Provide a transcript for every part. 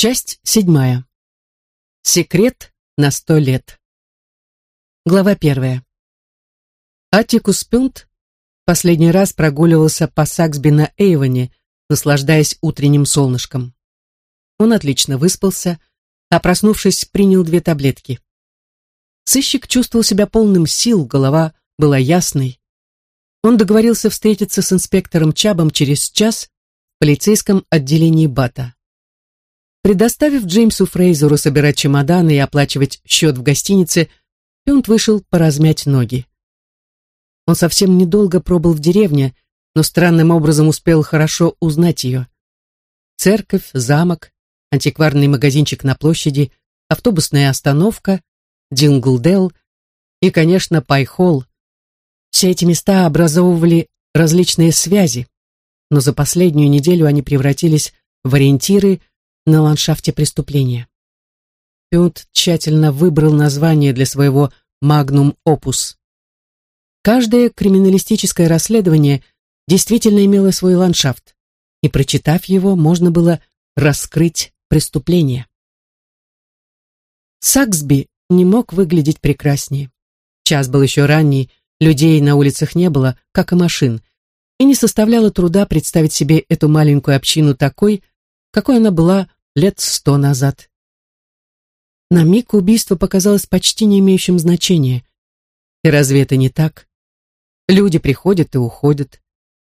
Часть седьмая. Секрет на сто лет. Глава первая. Атикус Пюнт последний раз прогуливался по Саксби на Эйвоне, наслаждаясь утренним солнышком. Он отлично выспался, а проснувшись, принял две таблетки. Сыщик чувствовал себя полным сил, голова была ясной. Он договорился встретиться с инспектором Чабом через час в полицейском отделении Бата. Предоставив Джеймсу Фрейзеру собирать чемоданы и оплачивать счет в гостинице, Пюнт вышел поразмять ноги. Он совсем недолго пробыл в деревне, но странным образом успел хорошо узнать ее. Церковь, замок, антикварный магазинчик на площади, автобусная остановка, Динглдел и, конечно, Пайхолл. Все эти места образовывали различные связи, но за последнюю неделю они превратились в ориентиры на ландшафте преступления. Пют тщательно выбрал название для своего «Magnum Opus». Каждое криминалистическое расследование действительно имело свой ландшафт, и, прочитав его, можно было раскрыть преступление. Саксби не мог выглядеть прекраснее. Час был еще ранний, людей на улицах не было, как и машин, и не составляло труда представить себе эту маленькую общину такой, какой она была лет сто назад. На миг убийство показалось почти не имеющим значения. И разве это не так? Люди приходят и уходят,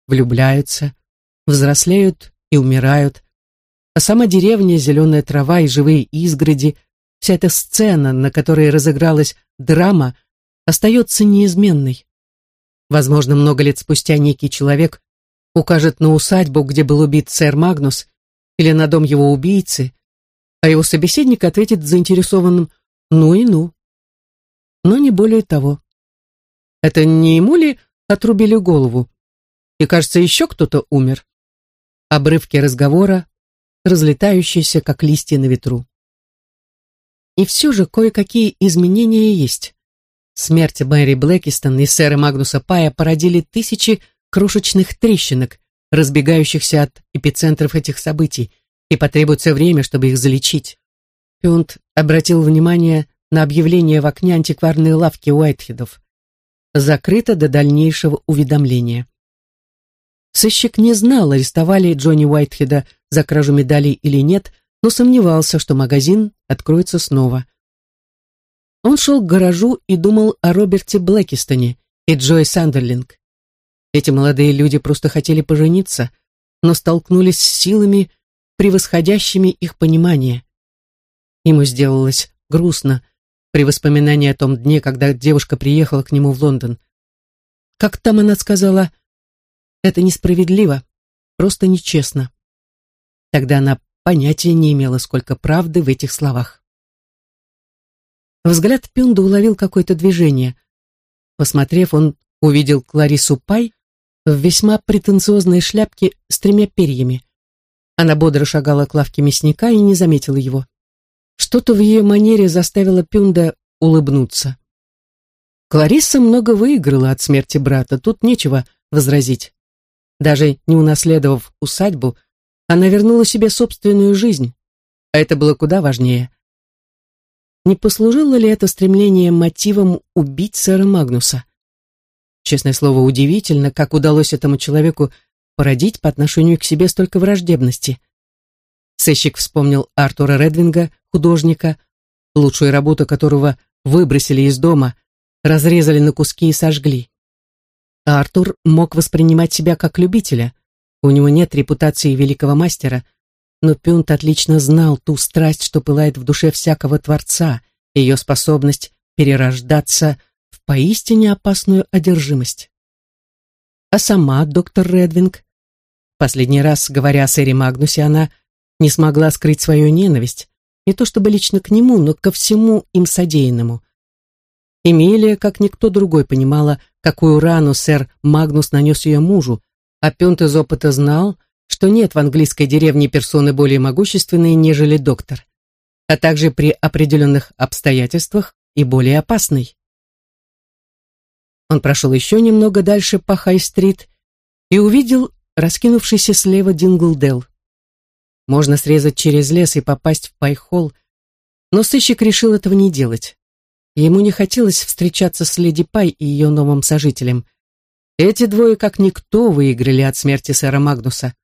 влюбляются, взрослеют и умирают, а сама деревня, зеленая трава и живые изгороди, вся эта сцена, на которой разыгралась драма, остается неизменной. Возможно, много лет спустя некий человек укажет на усадьбу, где был убит сэр Магнус, или на дом его убийцы, а его собеседник ответит заинтересованным «ну и ну». Но не более того. Это не ему ли отрубили голову? И, кажется, еще кто-то умер. Обрывки разговора, разлетающиеся, как листья на ветру. И все же кое-какие изменения есть. Смерть Мэри Блэкистон и сэра Магнуса Пая породили тысячи крошечных трещинок, разбегающихся от эпицентров этих событий, и потребуется время, чтобы их залечить. Пюнт обратил внимание на объявление в окне антикварной лавки Уайтхедов. Закрыто до дальнейшего уведомления. Сыщик не знал, арестовали Джонни Уайтхеда за кражу медалей или нет, но сомневался, что магазин откроется снова. Он шел к гаражу и думал о Роберте Блэкистоне и Джой Сандерлинг. Эти молодые люди просто хотели пожениться, но столкнулись с силами, превосходящими их понимание. Ему сделалось грустно при воспоминании о том дне, когда девушка приехала к нему в Лондон. Как там она сказала, это несправедливо, просто нечестно. Тогда она понятия не имела, сколько правды в этих словах. Взгляд Пюнда уловил какое-то движение. Посмотрев, он увидел Кларису Пай, в весьма претенциозной шляпке с тремя перьями. Она бодро шагала к лавке мясника и не заметила его. Что-то в ее манере заставило Пюнда улыбнуться. Кларисса много выиграла от смерти брата, тут нечего возразить. Даже не унаследовав усадьбу, она вернула себе собственную жизнь, а это было куда важнее. Не послужило ли это стремление мотивом убить сэра Магнуса? Честное слово, удивительно, как удалось этому человеку породить по отношению к себе столько враждебности. Сыщик вспомнил Артура Редвинга, художника, лучшую работу которого выбросили из дома, разрезали на куски и сожгли. Артур мог воспринимать себя как любителя. У него нет репутации великого мастера, но Пюнт отлично знал ту страсть, что пылает в душе всякого творца, ее способность перерождаться поистине опасную одержимость. А сама доктор Редвинг, последний раз, говоря о сэре Магнусе, она не смогла скрыть свою ненависть, не то чтобы лично к нему, но ко всему им содеянному. Эмилия, как никто другой, понимала, какую рану сэр Магнус нанес ее мужу, а Пент из опыта знал, что нет в английской деревне персоны более могущественной, нежели доктор, а также при определенных обстоятельствах и более опасной. Он прошел еще немного дальше по Хай-стрит и увидел раскинувшийся слева Динглдел. Можно срезать через лес и попасть в Пайхол, но сыщик решил этого не делать. Ему не хотелось встречаться с Леди Пай и ее новым сожителем. Эти двое, как никто, выиграли от смерти сэра Магнуса.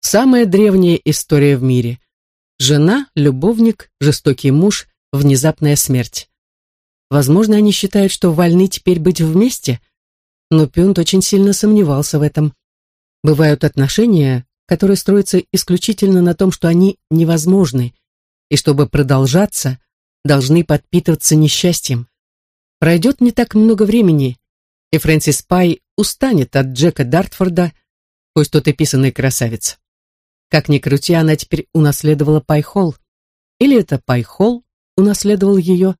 Самая древняя история в мире. Жена, любовник, жестокий муж, внезапная смерть. Возможно, они считают, что вольны теперь быть вместе, но Пюнт очень сильно сомневался в этом. Бывают отношения, которые строятся исключительно на том, что они невозможны, и чтобы продолжаться, должны подпитываться несчастьем. Пройдет не так много времени, и Фрэнсис Пай устанет от Джека Дартфорда, пусть тот и писанный красавец. Как ни крути, она теперь унаследовала Пайхолл. Или это Пайхолл унаследовал ее?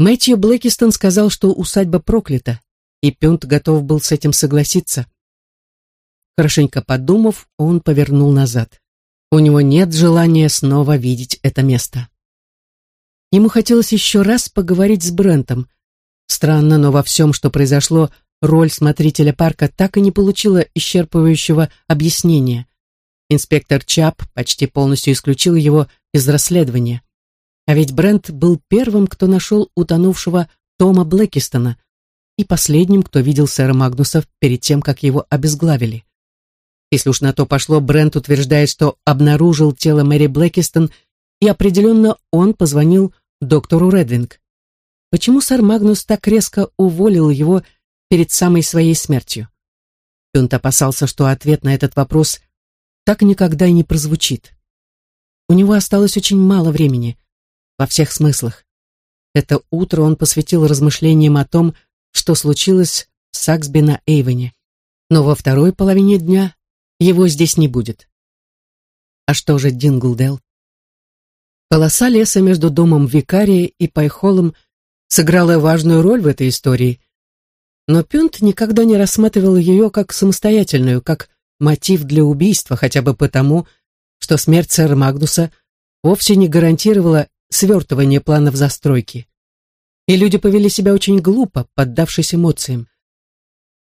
Мэтью Блэкистон сказал, что усадьба проклята, и Пюнт готов был с этим согласиться. Хорошенько подумав, он повернул назад. У него нет желания снова видеть это место. Ему хотелось еще раз поговорить с Брентом. Странно, но во всем, что произошло, роль смотрителя парка так и не получила исчерпывающего объяснения. Инспектор Чап почти полностью исключил его из расследования. А ведь Брент был первым, кто нашел утонувшего Тома Блэкистона и последним, кто видел сэра Магнуса перед тем, как его обезглавили. Если уж на то пошло, Брент утверждает, что обнаружил тело Мэри Блэкистон, и определенно он позвонил доктору Редвинг. Почему сэр Магнус так резко уволил его перед самой своей смертью? Пюнт опасался, что ответ на этот вопрос так никогда и не прозвучит. У него осталось очень мало времени, во всех смыслах. Это утро он посвятил размышлениям о том, что случилось в Саксби на Эйвене. Но во второй половине дня его здесь не будет. А что же Динглдел? Полоса леса между домом викария и Пайхолом сыграла важную роль в этой истории, но Пюнт никогда не рассматривал ее как самостоятельную, как мотив для убийства, хотя бы потому, что смерть сэра Магнуса вовсе не гарантировала свертывание планов застройки. И люди повели себя очень глупо, поддавшись эмоциям.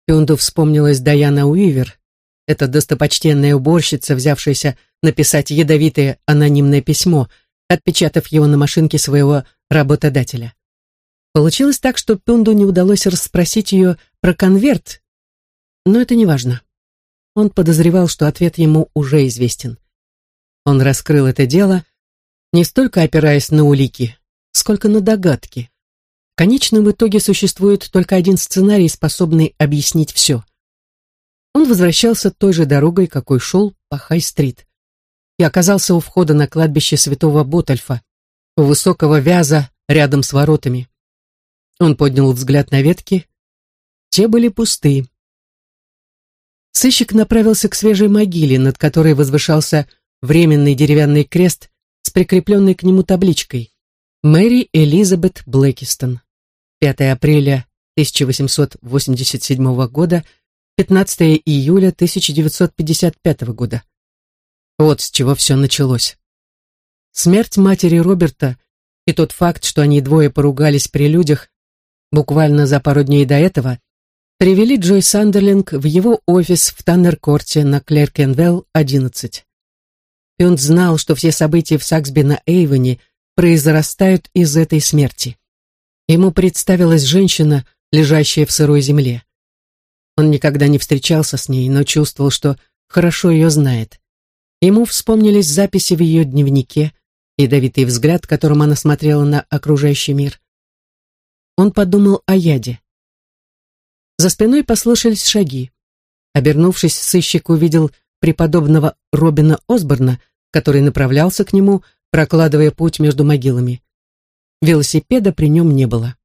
Пюнду вспомнилась Даяна Уивер, эта достопочтенная уборщица, взявшаяся написать ядовитое анонимное письмо, отпечатав его на машинке своего работодателя. Получилось так, что Пюнду не удалось расспросить ее про конверт, но это не важно. Он подозревал, что ответ ему уже известен. Он раскрыл это дело, не столько опираясь на улики, сколько на догадки. В конечном итоге существует только один сценарий, способный объяснить все. Он возвращался той же дорогой, какой шел по Хай-стрит, и оказался у входа на кладбище святого Ботальфа, у высокого вяза рядом с воротами. Он поднял взгляд на ветки. Те были пусты. Сыщик направился к свежей могиле, над которой возвышался временный деревянный крест прикрепленной к нему табличкой «Мэри Элизабет Блэкистон. 5 апреля 1887 года, 15 июля 1955 года. Вот с чего все началось. Смерть матери Роберта и тот факт, что они двое поругались при людях, буквально за пару дней до этого, привели Джой Сандерлинг в его офис в Таннер-корте на Клеркенвелл, 11. И он знал, что все события в Саксби на Эйвоне произрастают из этой смерти. Ему представилась женщина, лежащая в сырой земле. Он никогда не встречался с ней, но чувствовал, что хорошо ее знает. Ему вспомнились записи в ее дневнике, ядовитый взгляд, которым она смотрела на окружающий мир. Он подумал о яде. За спиной послышались шаги. Обернувшись, сыщик увидел преподобного Робина Осборна, который направлялся к нему, прокладывая путь между могилами. Велосипеда при нем не было.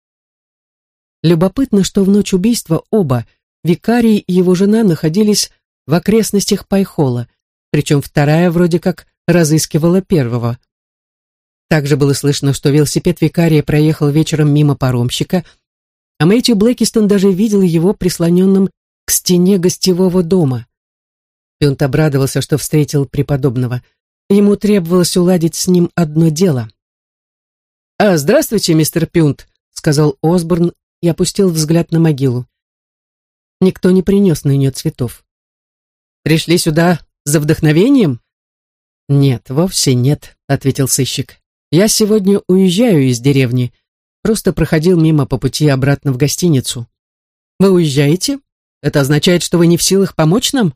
Любопытно, что в ночь убийства оба – викарий и его жена находились в окрестностях Пайхола, причем вторая вроде как разыскивала первого. Также было слышно, что велосипед викария проехал вечером мимо паромщика, а Мэтью Блэкистон даже видел его прислоненным к стене гостевого дома. Пюнт обрадовался, что встретил преподобного. Ему требовалось уладить с ним одно дело. «А, здравствуйте, мистер Пюнт», — сказал Осборн и опустил взгляд на могилу. Никто не принес на нее цветов. «Пришли сюда за вдохновением?» «Нет, вовсе нет», — ответил сыщик. «Я сегодня уезжаю из деревни. Просто проходил мимо по пути обратно в гостиницу». «Вы уезжаете? Это означает, что вы не в силах помочь нам?»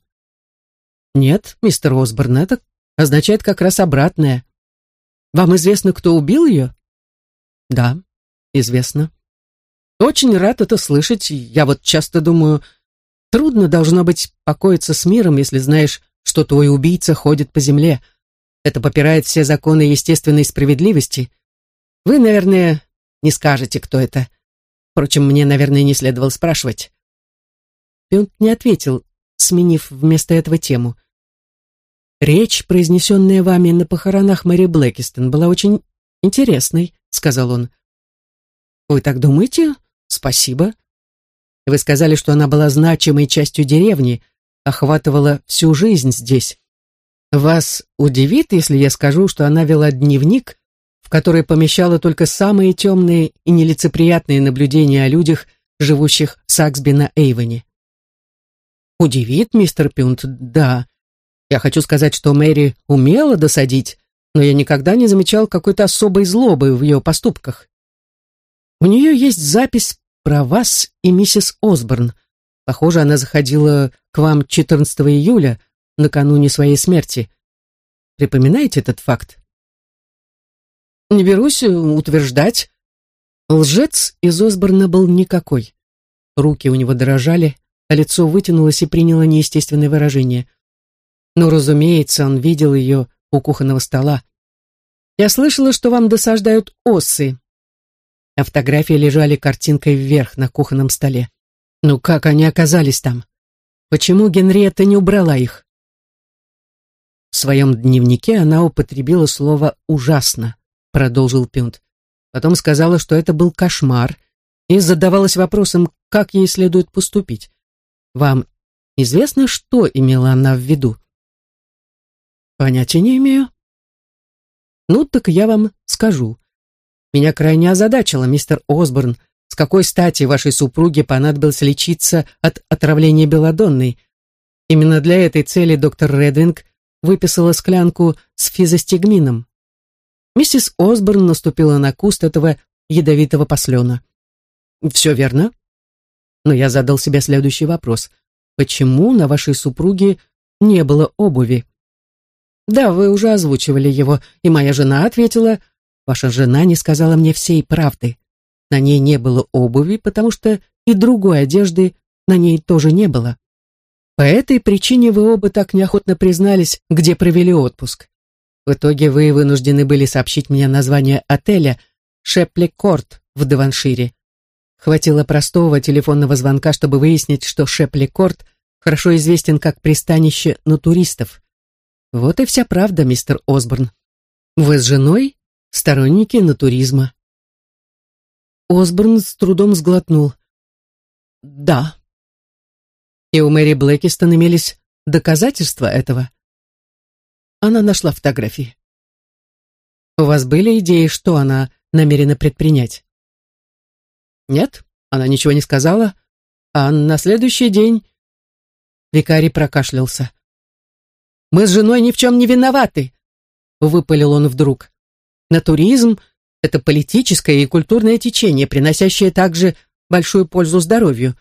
«Нет, мистер Осборн, это означает как раз обратное. Вам известно, кто убил ее?» «Да, известно». «Очень рад это слышать. Я вот часто думаю, трудно должно быть покоиться с миром, если знаешь, что твой убийца ходит по земле. Это попирает все законы естественной справедливости. Вы, наверное, не скажете, кто это. Впрочем, мне, наверное, не следовало спрашивать. Пюнт не ответил, сменив вместо этого тему. «Речь, произнесенная вами на похоронах Мэри Блэкистон, была очень интересной», — сказал он. «Вы так думаете? Спасибо. Вы сказали, что она была значимой частью деревни, охватывала всю жизнь здесь. Вас удивит, если я скажу, что она вела дневник, в который помещала только самые темные и нелицеприятные наблюдения о людях, живущих в Саксби на Эйвоне. Удивит, мистер Пюнт, да. Я хочу сказать, что Мэри умела досадить, но я никогда не замечал какой-то особой злобы в ее поступках. У нее есть запись про вас и миссис Осборн. Похоже, она заходила к вам 14 июля, накануне своей смерти. Припоминаете этот факт? Не берусь утверждать. Лжец из Осборна был никакой. Руки у него дрожали, а лицо вытянулось и приняло неестественное выражение. Но, разумеется, он видел ее у кухонного стола. «Я слышала, что вам досаждают осы». А фотографии лежали картинкой вверх на кухонном столе. Ну как они оказались там? Почему Генриетта не убрала их? В своем дневнике она употребила слово «ужасно», продолжил Пюнт. Потом сказала, что это был кошмар, и задавалась вопросом, как ей следует поступить. Вам известно, что имела она в виду? Понятия не имею. Ну, так я вам скажу. Меня крайне озадачило, мистер Осборн, с какой стати вашей супруге понадобилось лечиться от отравления белодонной. Именно для этой цели доктор Редвинг выписала склянку с физостигмином. Миссис Осборн наступила на куст этого ядовитого послена. «Все верно?» Но я задал себе следующий вопрос. «Почему на вашей супруге не было обуви?» «Да, вы уже озвучивали его, и моя жена ответила, ваша жена не сказала мне всей правды. На ней не было обуви, потому что и другой одежды на ней тоже не было. По этой причине вы оба так неохотно признались, где провели отпуск. В итоге вы вынуждены были сообщить мне название отеля «Шепли Корт» в Деваншире. Хватило простого телефонного звонка, чтобы выяснить, что Шепли Корт хорошо известен как пристанище натуристов. Вот и вся правда, мистер Осборн. Вы с женой сторонники натуризма. Осборн с трудом сглотнул. Да, и у Мэри Блэкистон имелись доказательства этого. Она нашла фотографии. У вас были идеи, что она намерена предпринять? Нет, она ничего не сказала, а на следующий день викарий прокашлялся. «Мы с женой ни в чем не виноваты», — выпалил он вдруг. «Натуризм — это политическое и культурное течение, приносящее также большую пользу здоровью.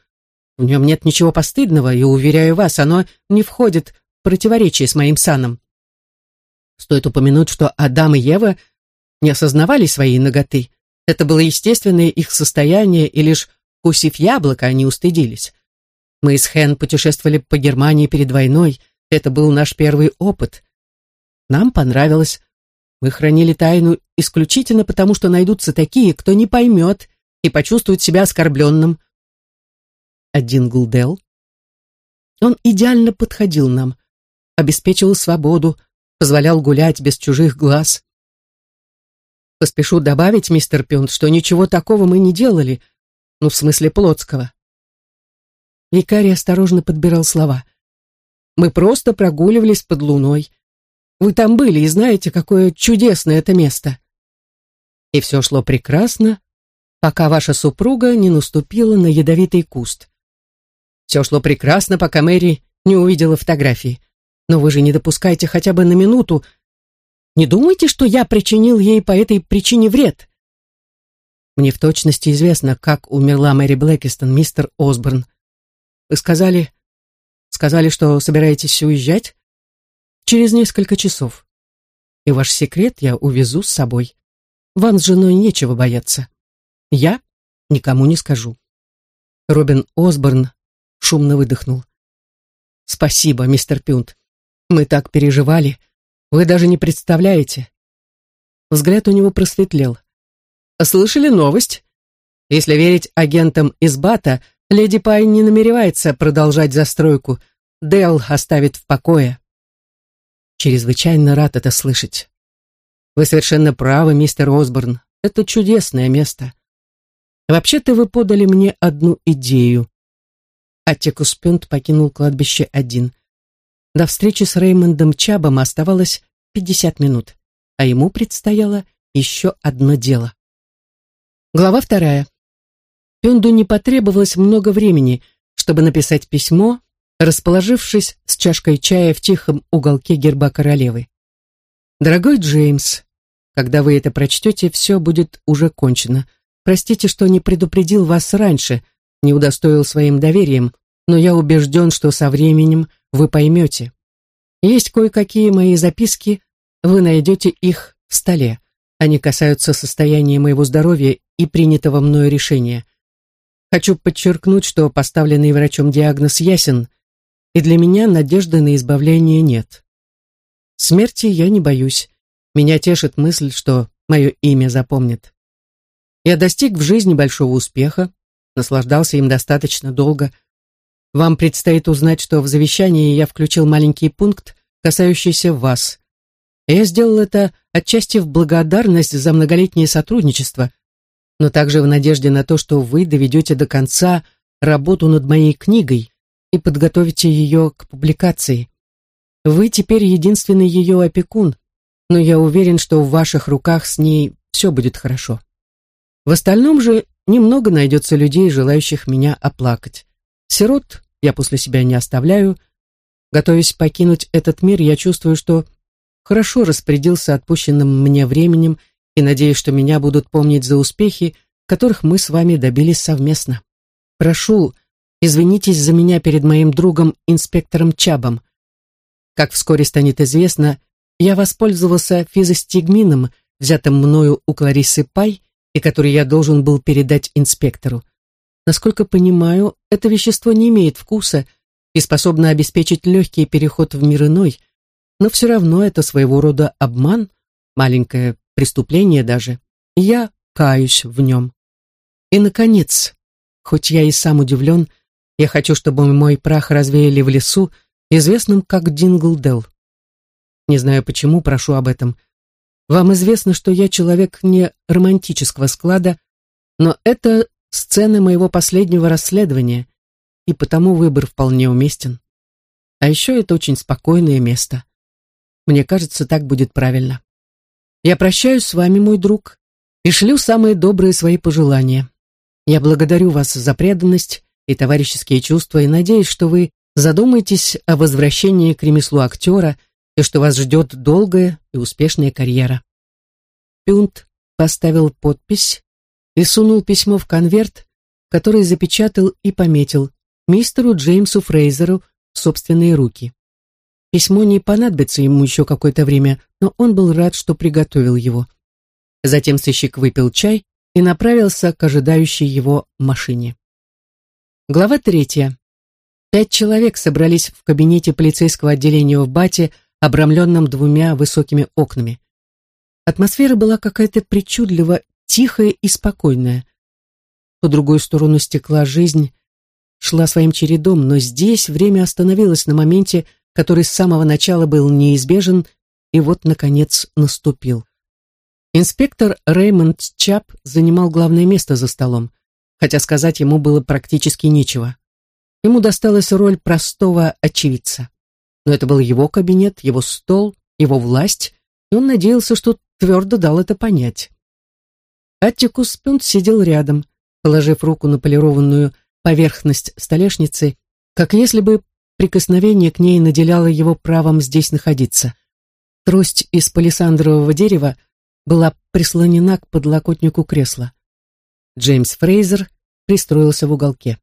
В нем нет ничего постыдного, и, уверяю вас, оно не входит в противоречие с моим саном. Стоит упомянуть, что Адам и Ева не осознавали своей ноготы. Это было естественное их состояние, и лишь кусив яблоко, они устыдились. Мы с Хэн путешествовали по Германии перед войной. Это был наш первый опыт. Нам понравилось. Мы хранили тайну исключительно потому, что найдутся такие, кто не поймет и почувствует себя оскорбленным один Гулдел. Он идеально подходил нам, обеспечивал свободу, позволял гулять без чужих глаз. Поспешу добавить, мистер Пюнт, что ничего такого мы не делали, ну, в смысле Плотского. Викарий осторожно подбирал слова. Мы просто прогуливались под луной. Вы там были и знаете, какое чудесное это место. И все шло прекрасно, пока ваша супруга не наступила на ядовитый куст. Все шло прекрасно, пока Мэри не увидела фотографии. Но вы же не допускаете хотя бы на минуту, Не думайте, что я причинил ей по этой причине вред. Мне в точности известно, как умерла Мэри Блэкистон, мистер Осборн. Вы сказали... Сказали, что собираетесь уезжать? Через несколько часов. И ваш секрет я увезу с собой. Вам с женой нечего бояться. Я никому не скажу. Робин Осборн шумно выдохнул. Спасибо, мистер Пюнт. Мы так переживали. Вы даже не представляете. Взгляд у него просветлел. Слышали новость? Если верить агентам из Бата, леди Пай не намеревается продолжать застройку. Дэл оставит в покое. Чрезвычайно рад это слышать. Вы совершенно правы, мистер Осборн. Это чудесное место. Вообще-то вы подали мне одну идею. Аттикус Пюнт покинул кладбище один. До встречи с Реймондом Чабом оставалось 50 минут, а ему предстояло еще одно дело. Глава вторая. Пюнду не потребовалось много времени, чтобы написать письмо, расположившись с чашкой чая в тихом уголке герба королевы. «Дорогой Джеймс, когда вы это прочтете, все будет уже кончено. Простите, что не предупредил вас раньше, не удостоил своим доверием, но я убежден, что со временем вы поймете. Есть кое-какие мои записки, вы найдете их в столе. Они касаются состояния моего здоровья и принятого мною решения. Хочу подчеркнуть, что поставленный врачом диагноз ясен, и для меня надежды на избавление нет. Смерти я не боюсь. Меня тешит мысль, что мое имя запомнит. Я достиг в жизни большого успеха, наслаждался им достаточно долго. Вам предстоит узнать, что в завещании я включил маленький пункт, касающийся вас. Я сделал это отчасти в благодарность за многолетнее сотрудничество, но также в надежде на то, что вы доведете до конца работу над моей книгой и подготовите ее к публикации. Вы теперь единственный ее опекун, но я уверен, что в ваших руках с ней все будет хорошо. В остальном же немного найдется людей, желающих меня оплакать. Сирот я после себя не оставляю. Готовясь покинуть этот мир, я чувствую, что хорошо распорядился отпущенным мне временем и надеюсь, что меня будут помнить за успехи, которых мы с вами добились совместно. Прошу, извинитесь за меня перед моим другом, инспектором Чабом. Как вскоре станет известно, я воспользовался физостигмином, взятым мною у Кларисы Пай, и который я должен был передать инспектору. Насколько понимаю, это вещество не имеет вкуса и способно обеспечить легкий переход в мир иной, но все равно это своего рода обман, маленькое преступление даже. Я каюсь в нем. И, наконец, хоть я и сам удивлен, я хочу, чтобы мой прах развеяли в лесу, известном как Динглдел. Не знаю почему, прошу об этом. Вам известно, что я человек не романтического склада, но это сцена моего последнего расследования, и потому выбор вполне уместен. А еще это очень спокойное место. Мне кажется, так будет правильно. Я прощаюсь с вами, мой друг, и шлю самые добрые свои пожелания. Я благодарю вас за преданность и товарищеские чувства и надеюсь, что вы задумаетесь о возвращении к ремеслу актера и что вас ждет долгая и успешная карьера. Пюнт поставил подпись и сунул письмо в конверт, который запечатал и пометил мистеру Джеймсу Фрейзеру собственные руки. Письмо не понадобится ему еще какое-то время, но он был рад, что приготовил его. Затем сыщик выпил чай и направился к ожидающей его машине. Глава третья. Пять человек собрались в кабинете полицейского отделения в Бате, обрамленном двумя высокими окнами. Атмосфера была какая-то причудливо тихая и спокойная. По другую сторону стекла жизнь шла своим чередом, но здесь время остановилось на моменте, который с самого начала был неизбежен и вот, наконец, наступил. Инспектор Реймонд Чап занимал главное место за столом, хотя сказать ему было практически нечего. Ему досталась роль простого очевидца. Но это был его кабинет, его стол, его власть, и он надеялся, что твердо дал это понять. Аттикус Пюнт сидел рядом, положив руку на полированную поверхность столешницы, как если бы Прикосновение к ней наделяло его правом здесь находиться. Трость из палисандрового дерева была прислонена к подлокотнику кресла. Джеймс Фрейзер пристроился в уголке.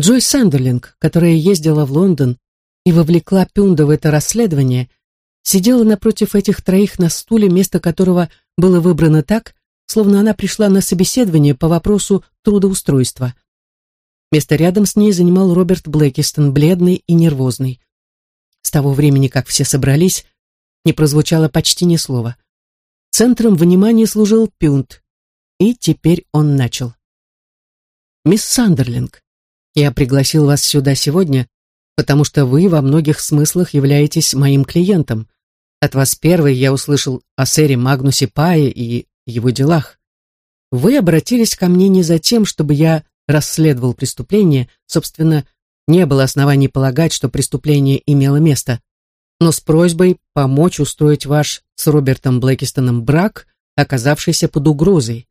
Джойс Сандерлинг, которая ездила в Лондон и вовлекла Пюнда в это расследование, сидела напротив этих троих на стуле, место которого было выбрано так, словно она пришла на собеседование по вопросу трудоустройства. Место рядом с ней занимал Роберт Блэкистон, бледный и нервозный. С того времени, как все собрались, не прозвучало почти ни слова. Центром внимания служил Пюнт, и теперь он начал. «Мисс Сандерлинг, я пригласил вас сюда сегодня, потому что вы во многих смыслах являетесь моим клиентом. От вас первый я услышал о сэре Магнусе Пае и его делах. Вы обратились ко мне не за тем, чтобы я расследовал преступление, собственно, не было оснований полагать, что преступление имело место, но с просьбой помочь устроить ваш с Робертом Блэкистоном брак, оказавшийся под угрозой.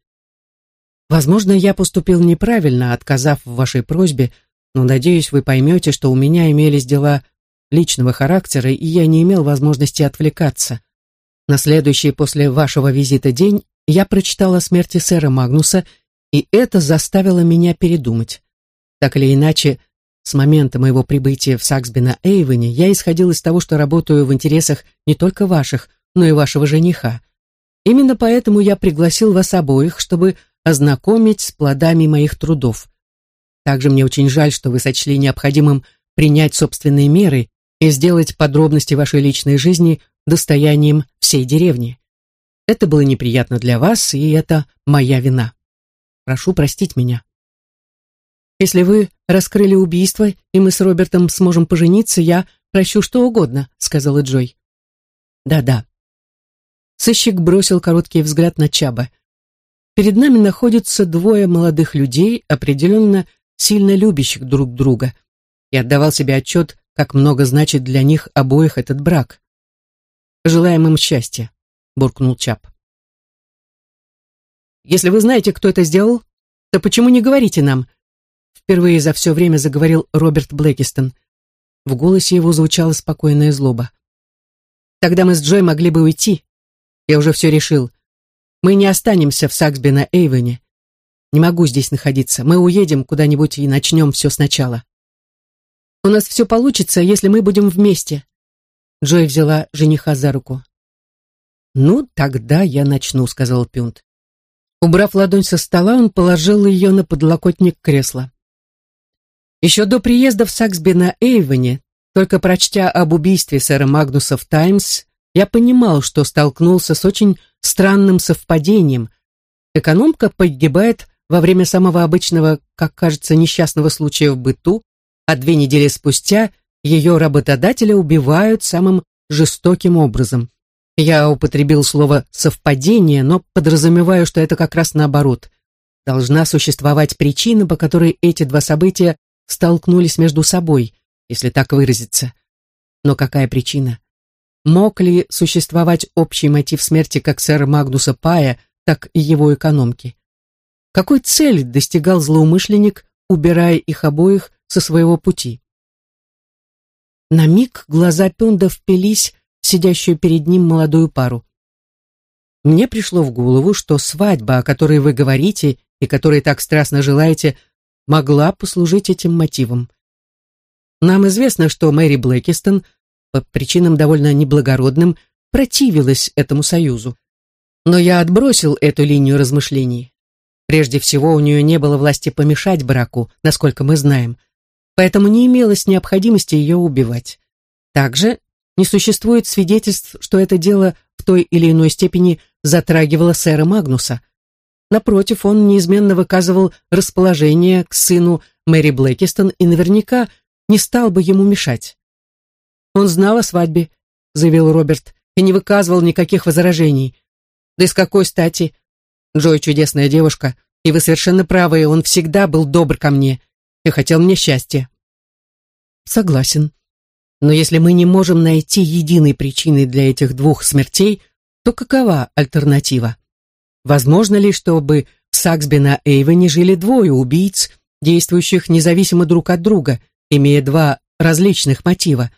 Возможно, я поступил неправильно, отказав в вашей просьбе, но, надеюсь, вы поймете, что у меня имелись дела личного характера, и я не имел возможности отвлекаться. На следующий после вашего визита день я прочитал о смерти сэра Магнуса, и это заставило меня передумать. Так или иначе, с момента моего прибытия в Саксби на Эйвене я исходил из того, что работаю в интересах не только ваших, но и вашего жениха. Именно поэтому я пригласил вас обоих, чтобы ознакомить с плодами моих трудов. Также мне очень жаль, что вы сочли необходимым принять собственные меры и сделать подробности вашей личной жизни достоянием всей деревни. Это было неприятно для вас, и это моя вина. Прошу простить меня. Если вы раскрыли убийство, и мы с Робертом сможем пожениться, я прощу что угодно», — сказала Джой. «Да-да». Сыщик бросил короткий взгляд на Чаба. «Перед нами находятся двое молодых людей, определенно сильно любящих друг друга, и отдавал себе отчет, как много значит для них обоих этот брак. Желаем им счастья буркнул Чап. «Если вы знаете, кто это сделал, то почему не говорите нам?» Впервые за все время заговорил Роберт Блэкистон. В голосе его звучала спокойная злоба. «Тогда мы с Джой могли бы уйти. Я уже все решил. Мы не останемся в Саксби на Эйвене. Не могу здесь находиться. Мы уедем куда-нибудь и начнем все сначала. У нас все получится, если мы будем вместе». Джой взяла жениха за руку. «Ну, тогда я начну», — сказал Пюнт. Убрав ладонь со стола, он положил ее на подлокотник кресла. Еще до приезда в Саксби на Эйвене, только прочтя об убийстве сэра Магнуса в «Таймс», я понимал, что столкнулся с очень странным совпадением. Экономка погибает во время самого обычного, как кажется, несчастного случая в быту, а две недели спустя ее работодателя убивают самым жестоким образом. Я употребил слово «совпадение», но подразумеваю, что это как раз наоборот. Должна существовать причина, по которой эти два события столкнулись между собой, если так выразиться. Но какая причина? Мог ли существовать общий мотив смерти как сэра Магнуса Пая, так и его экономки? Какой цели достигал злоумышленник, убирая их обоих со своего пути? На миг глаза Пюнда впились сидящую перед ним молодую пару. Мне пришло в голову, что свадьба, о которой вы говорите и которой так страстно желаете, могла послужить этим мотивом. Нам известно, что Мэри Блэкистон по причинам довольно неблагородным противилась этому союзу. Но я отбросил эту линию размышлений. Прежде всего, у нее не было власти помешать браку, насколько мы знаем, поэтому не имелось необходимости ее убивать. Также не существует свидетельств, что это дело в той или иной степени затрагивало сэра Магнуса. Напротив, он неизменно выказывал расположение к сыну Мэри Блэкистон и наверняка не стал бы ему мешать. «Он знал о свадьбе», — заявил Роберт, и не выказывал никаких возражений. «Да и с какой стати? Джой чудесная девушка, и вы совершенно правы, он всегда был добр ко мне и хотел мне счастья». «Согласен», но если мы не можем найти единой причины для этих двух смертей, то какова альтернатива? Возможно ли, чтобы в Саксби на Эйвене жили двое убийц, действующих независимо друг от друга, имея два различных мотива?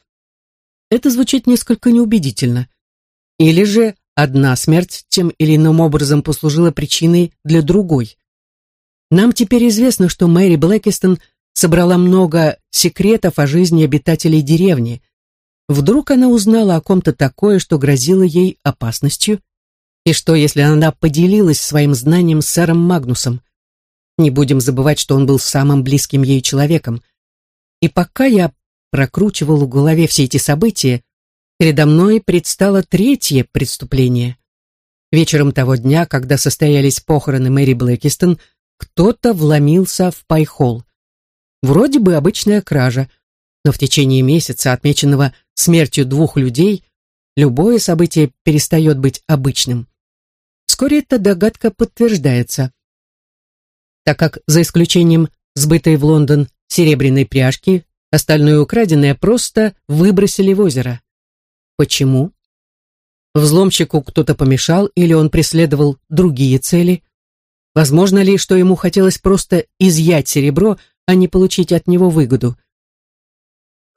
Это звучит несколько неубедительно. Или же одна смерть тем или иным образом послужила причиной для другой. Нам теперь известно, что Мэри Блэкистон собрала много секретов о жизни обитателей деревни. Вдруг она узнала о ком-то такое, что грозило ей опасностью? И что, если она поделилась своим знанием с сэром Магнусом? Не будем забывать, что он был самым близким ей человеком. И пока я прокручивал в голове все эти события, передо мной предстало третье преступление. Вечером того дня, когда состоялись похороны Мэри Блэкистон, кто-то вломился в Пайхолл. Вроде бы обычная кража, но в течение месяца, отмеченного смертью двух людей, любое событие перестает быть обычным. Вскоре эта догадка подтверждается. Так как, за исключением сбытой в Лондон серебряной пряжки, остальное украденное просто выбросили в озеро. Почему? Взломщику кто-то помешал или он преследовал другие цели? Возможно ли, что ему хотелось просто изъять серебро, а не получить от него выгоду?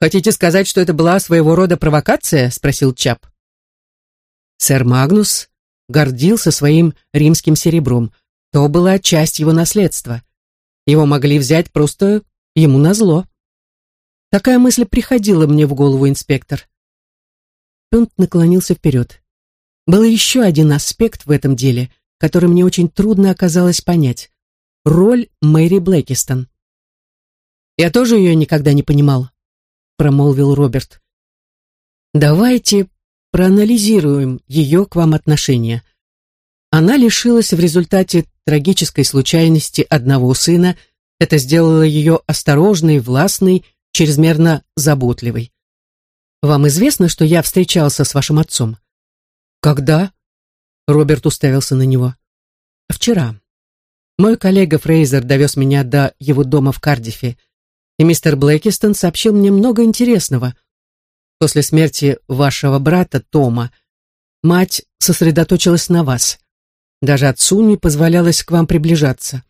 «Хотите сказать, что это была своего рода провокация?» — спросил Чап. Сэр Магнус гордился своим римским серебром. То была часть его наследства. Его могли взять просто ему назло. Такая мысль приходила мне в голову, инспектор. Пюнт наклонился вперед. Был еще один аспект в этом деле, который мне очень трудно оказалось понять. Роль Мэри Блэкистон. «Я тоже ее никогда не понимал», — промолвил Роберт. «Давайте проанализируем ее к вам отношения. Она лишилась в результате трагической случайности одного сына, это сделало ее осторожной, властной, чрезмерно заботливой. Вам известно, что я встречался с вашим отцом? Когда? Роберт уставился на него. Вчера. Мой коллега Фрейзер довез меня до его дома в Кардифе, и мистер Блэкистон сообщил мне много интересного. После смерти вашего брата Тома мать сосредоточилась на вас. Даже отцу не позволялось к вам приближаться.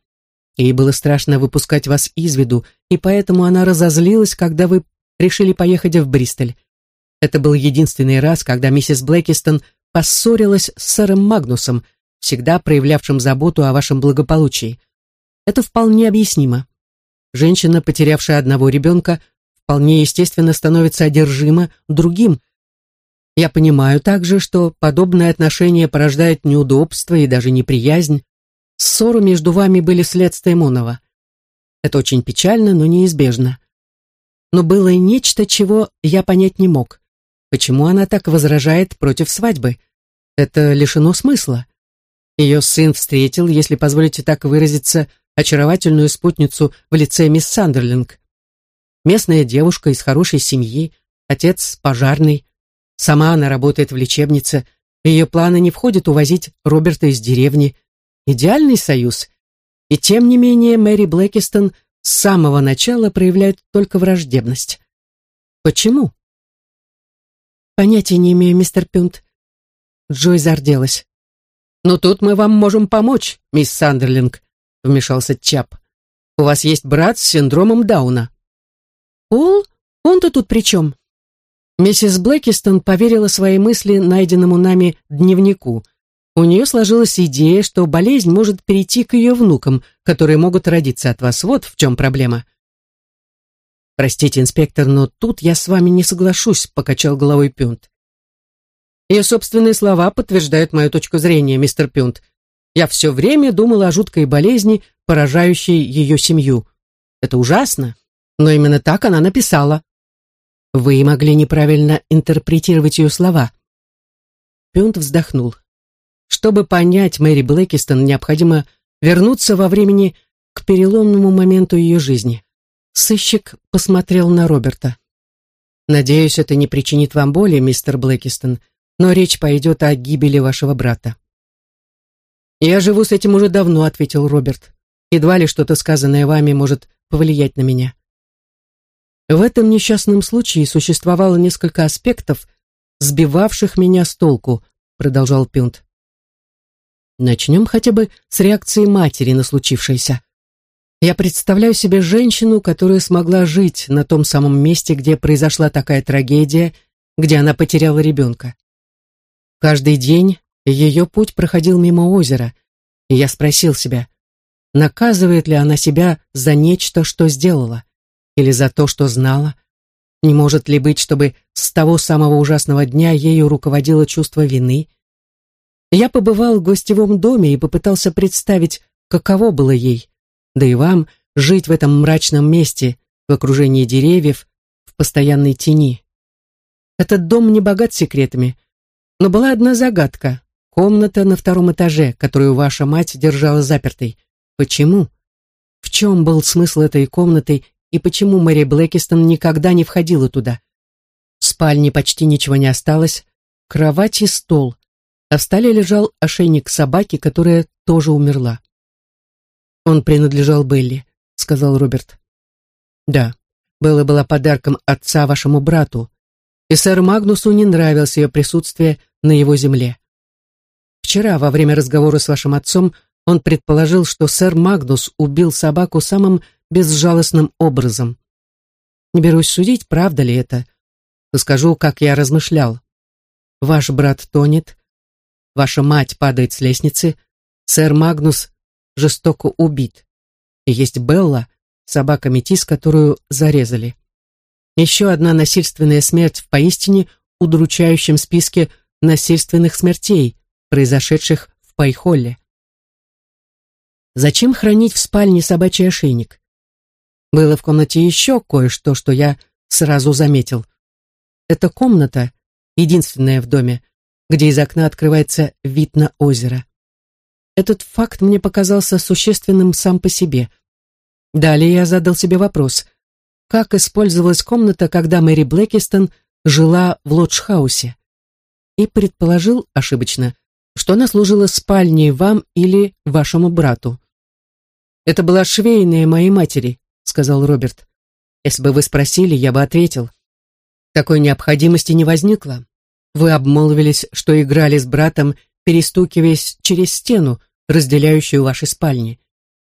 Ей было страшно выпускать вас из виду, и поэтому она разозлилась, когда вы решили поехать в Бристоль. Это был единственный раз, когда миссис Блэкистон поссорилась с сэром Магнусом, всегда проявлявшим заботу о вашем благополучии. Это вполне объяснимо. Женщина, потерявшая одного ребенка, вполне естественно становится одержима другим. Я понимаю также, что подобное отношение порождает неудобства и даже неприязнь. Ссоры между вами были следствием оного. Это очень печально, но неизбежно. Но было нечто, чего я понять не мог. Почему она так возражает против свадьбы? Это лишено смысла. Ее сын встретил, если позволите так выразиться, очаровательную спутницу в лице мисс Сандерлинг. Местная девушка из хорошей семьи, отец пожарный. Сама она работает в лечебнице. Ее планы не входят увозить Роберта из деревни. Идеальный союз. И тем не менее Мэри Блэкистон с самого начала проявляет только враждебность. Почему? Понятия не имею, мистер Пюнт. Джой зарделась. «Но тут мы вам можем помочь, мисс Сандерлинг», — вмешался Чап. «У вас есть брат с синдромом Дауна». «Пол? Он-то тут при чем?» Миссис Блэкистон поверила своей мысли найденному нами дневнику. У нее сложилась идея, что болезнь может перейти к ее внукам, которые могут родиться от вас. Вот в чем проблема. «Простите, инспектор, но тут я с вами не соглашусь», — покачал головой Пюнт. «Ее собственные слова подтверждают мою точку зрения, мистер Пюнт. Я все время думал о жуткой болезни, поражающей ее семью. Это ужасно, но именно так она написала. Вы могли неправильно интерпретировать ее слова». Пюнт вздохнул. Чтобы понять Мэри Блэкистон, необходимо вернуться во времени к переломному моменту ее жизни. Сыщик посмотрел на Роберта. «Надеюсь, это не причинит вам боли, мистер Блэкистон, но речь пойдет о гибели вашего брата». «Я живу с этим уже давно», — ответил Роберт. «Едва ли что-то сказанное вами может повлиять на меня». В этом несчастном случае существовало несколько аспектов, сбивавших меня с толку, продолжал Пюнт. Начнем хотя бы с реакции матери на случившееся. Я представляю себе женщину, которая смогла жить на том самом месте, где произошла такая трагедия, где она потеряла ребенка. Каждый день ее путь проходил мимо озера, и я спросил себя, наказывает ли она себя за нечто, что сделала, или за то, что знала. Не может ли быть, чтобы с того самого ужасного дня ею руководило чувство вины? Я побывал в гостевом доме и попытался представить, каково было ей, да и вам, жить в этом мрачном месте, в окружении деревьев, в постоянной тени. Этот дом не богат секретами, но была одна загадка. Комната на втором этаже, которую ваша мать держала запертой. Почему? В чем был смысл этой комнаты и почему Мэри Блэкистон никогда не входила туда? В спальне почти ничего не осталось, кровать и стол, а в столе лежал ошейник собаки, которая тоже умерла. «Он принадлежал Белли», — сказал Роберт. «Да, Белла была подарком отца вашему брату, и сэр Магнусу не нравилось ее присутствие на его земле. Вчера, во время разговора с вашим отцом, он предположил, что сэр Магнус убил собаку самым безжалостным образом. Не берусь судить, правда ли это, скажу, как я размышлял. Ваш брат тонет, ваша мать падает с лестницы, сэр Магнус жестоко убит. И есть Белла, собака Метис, которую зарезали. Еще одна насильственная смерть в поистине удручающем списке насильственных смертей, произошедших в Пайхолле. Зачем хранить в спальне собачий ошейник? Было в комнате еще кое-что, что я сразу заметил. Эта комната, единственная в доме, где из окна открывается вид на озеро. Этот факт мне показался существенным сам по себе. Далее я задал себе вопрос, как использовалась комната, когда Мэри Блэкистон жила в лоджхаусе, и предположил ошибочно, что она служила спальней вам или вашему брату. «Это была швейная моей матери», — сказал Роберт. «Если бы вы спросили, я бы ответил. Такой необходимости не возникло. Вы обмолвились, что играли с братом перестукиваясь через стену, разделяющую ваши спальни.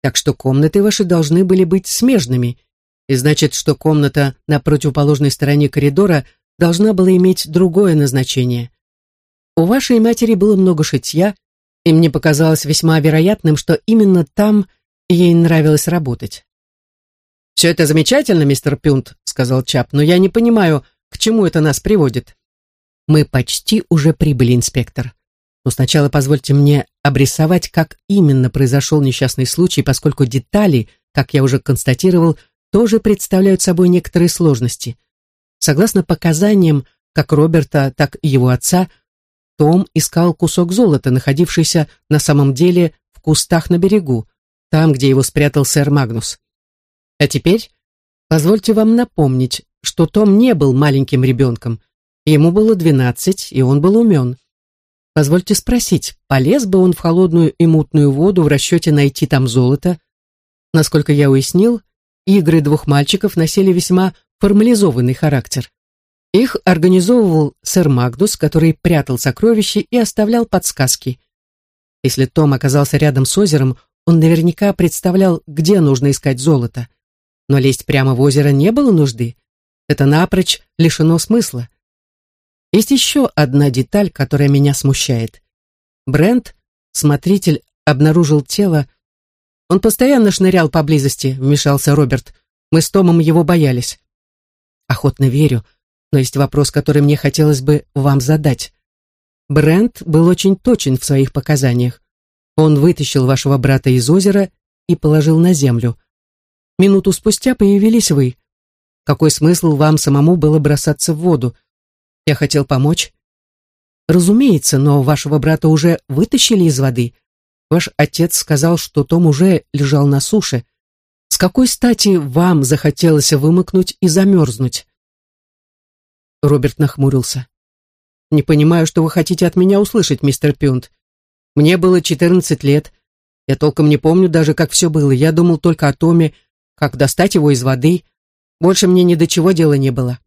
Так что комнаты ваши должны были быть смежными, и значит, что комната на противоположной стороне коридора должна была иметь другое назначение. У вашей матери было много шитья, и мне показалось весьма вероятным, что именно там ей нравилось работать. «Все это замечательно, мистер Пюнт», — сказал Чап, «но я не понимаю, к чему это нас приводит». «Мы почти уже прибыли, инспектор. Но сначала позвольте мне обрисовать, как именно произошел несчастный случай, поскольку детали, как я уже констатировал, тоже представляют собой некоторые сложности. Согласно показаниям как Роберта, так и его отца, Том искал кусок золота, находившийся на самом деле в кустах на берегу, там, где его спрятал сэр Магнус. А теперь позвольте вам напомнить, что Том не был маленьким ребенком. Ему было двенадцать, и он был умен. Позвольте спросить, полез бы он в холодную и мутную воду в расчете найти там золото? Насколько я уяснил, игры двух мальчиков носили весьма формализованный характер. Их организовывал сэр Магдус, который прятал сокровища и оставлял подсказки. Если Том оказался рядом с озером, он наверняка представлял, где нужно искать золото. Но лезть прямо в озеро не было нужды. Это напрочь лишено смысла. Есть еще одна деталь, которая меня смущает. Брент, смотритель, обнаружил тело. Он постоянно шнырял поблизости, вмешался Роберт. Мы с Томом его боялись. Охотно верю, но есть вопрос, который мне хотелось бы вам задать. Брент был очень точен в своих показаниях. Он вытащил вашего брата из озера и положил на землю. Минуту спустя появились вы. Какой смысл вам самому было бросаться в воду? Я хотел помочь. Разумеется, но вашего брата уже вытащили из воды. Ваш отец сказал, что Том уже лежал на суше. С какой стати вам захотелось вымокнуть и замерзнуть? Роберт нахмурился. «Не понимаю, что вы хотите от меня услышать, мистер Пюнт. Мне было четырнадцать лет. Я толком не помню даже, как все было. Я думал только о Томе, как достать его из воды. Больше мне ни до чего дела не было.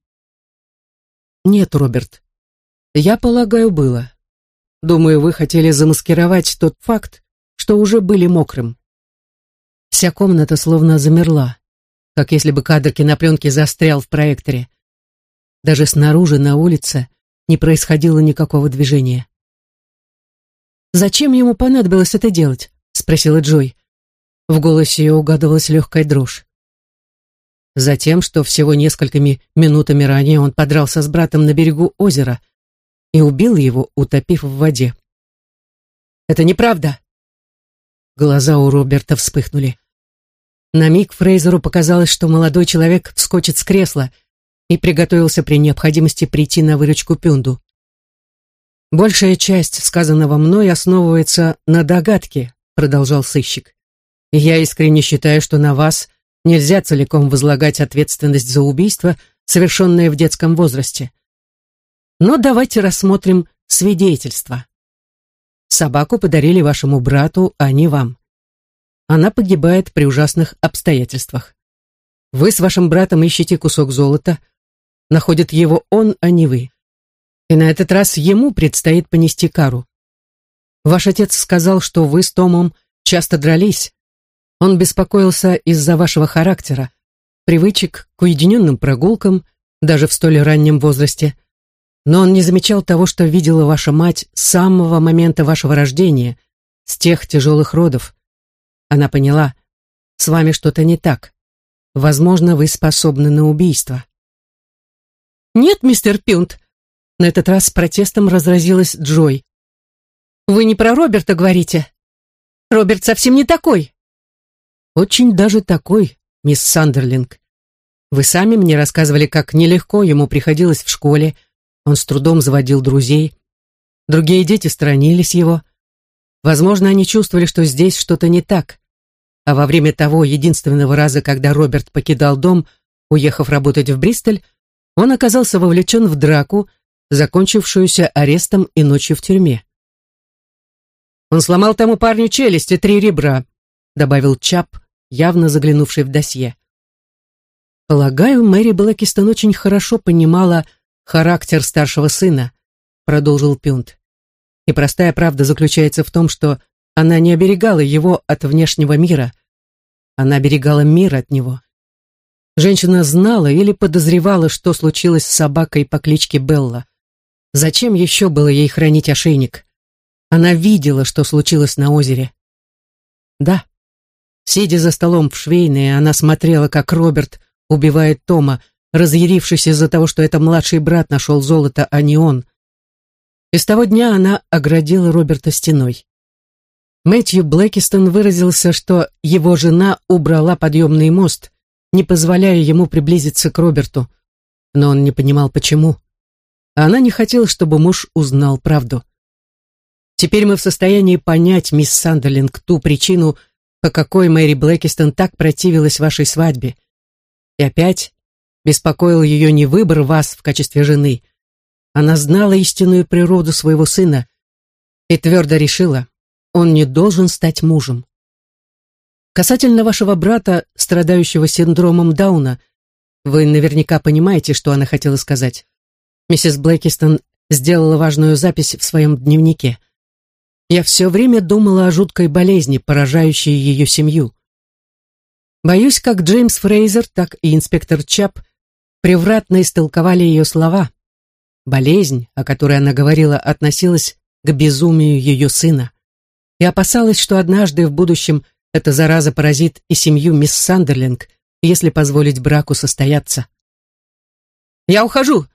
Нет, Роберт. Я полагаю, было. Думаю, вы хотели замаскировать тот факт, что уже были мокрым. Вся комната словно замерла, как если бы кадр кинопленки застрял в проекторе. Даже снаружи, на улице, не происходило никакого движения. «Зачем ему понадобилось это делать?» — спросила Джой. В голосе ее угадывалась легкая дрожь. Затем, что всего несколькими минутами ранее он подрался с братом на берегу озера и убил его, утопив в воде. «Это неправда!» Глаза у Роберта вспыхнули. На миг Фрейзеру показалось, что молодой человек вскочит с кресла и приготовился при необходимости прийти на выручку Пюнду. «Большая часть сказанного мной основывается на догадке», продолжал сыщик. «Я искренне считаю, что на вас нельзя целиком возлагать ответственность за убийство, совершенное в детском возрасте. Но давайте рассмотрим свидетельства. Собаку подарили вашему брату, а не вам. Она погибает при ужасных обстоятельствах. Вы с вашим братом ищете кусок золота. Находит его он, а не вы. И на этот раз ему предстоит понести кару. Ваш отец сказал, что вы с Томом часто дрались. Он беспокоился из-за вашего характера, привычек к уединенным прогулкам, даже в столь раннем возрасте. Но он не замечал того, что видела ваша мать с самого момента вашего рождения, с тех тяжелых родов. Она поняла, с вами что-то не так. Возможно, вы способны на убийство. «Нет, мистер Пюнт!» На этот раз с протестом разразилась Джой. «Вы не про Роберта говорите? Роберт совсем не такой!» «Очень даже такой, мисс Сандерлинг. Вы сами мне рассказывали, как нелегко ему приходилось в школе, он с трудом заводил друзей. Другие дети сторонились его. Возможно, они чувствовали, что здесь что-то не так. А во время того единственного раза, когда Роберт покидал дом, уехав работать в Бристоль, он оказался вовлечен в драку, закончившуюся арестом и ночью в тюрьме. «Он сломал тому парню челюсть и три ребра», добавил Чап, явно заглянувший в досье. Полагаю, Мэри Блэкистон очень хорошо понимала характер старшего сына, продолжил Пюнт. И простая правда заключается в том, что она не оберегала его от внешнего мира. Она оберегала мир от него. Женщина знала или подозревала, что случилось с собакой по кличке Белла. Зачем еще было ей хранить ошейник? Она видела, что случилось на озере. Да, сидя за столом в швейной, она смотрела, как Роберт убивает Тома, разъярившись из-за того, что это младший брат нашел золото, а не он. И с того дня она оградила Роберта стеной. Мэтью Блэкистон выразился, что его жена убрала подъемный мост, не позволяя ему приблизиться к Роберту, но он не понимал, почему. Она не хотела, чтобы муж узнал правду. Теперь мы в состоянии понять, мисс Сандерлинг, ту причину, по какой Мэри Блэкистон так противилась вашей свадьбе. И опять беспокоил ее не выбор вас в качестве жены, она знала истинную природу своего сына и твердо решила, он не должен стать мужем. Касательно вашего брата, страдающего синдромом Дауна, вы наверняка понимаете, что она хотела сказать. Миссис Блэкистон сделала важную запись в своем дневнике. Я все время думала о жуткой болезни, поражающей ее семью. Боюсь, как Джеймс Фрейзер, так и инспектор Чап превратно истолковали ее слова. Болезнь, о которой она говорила, относилась к безумию ее сына. И опасалась, что однажды в будущем эта зараза поразит и семью мисс Сандерлинг, если позволить браку состояться. «Я ухожу!»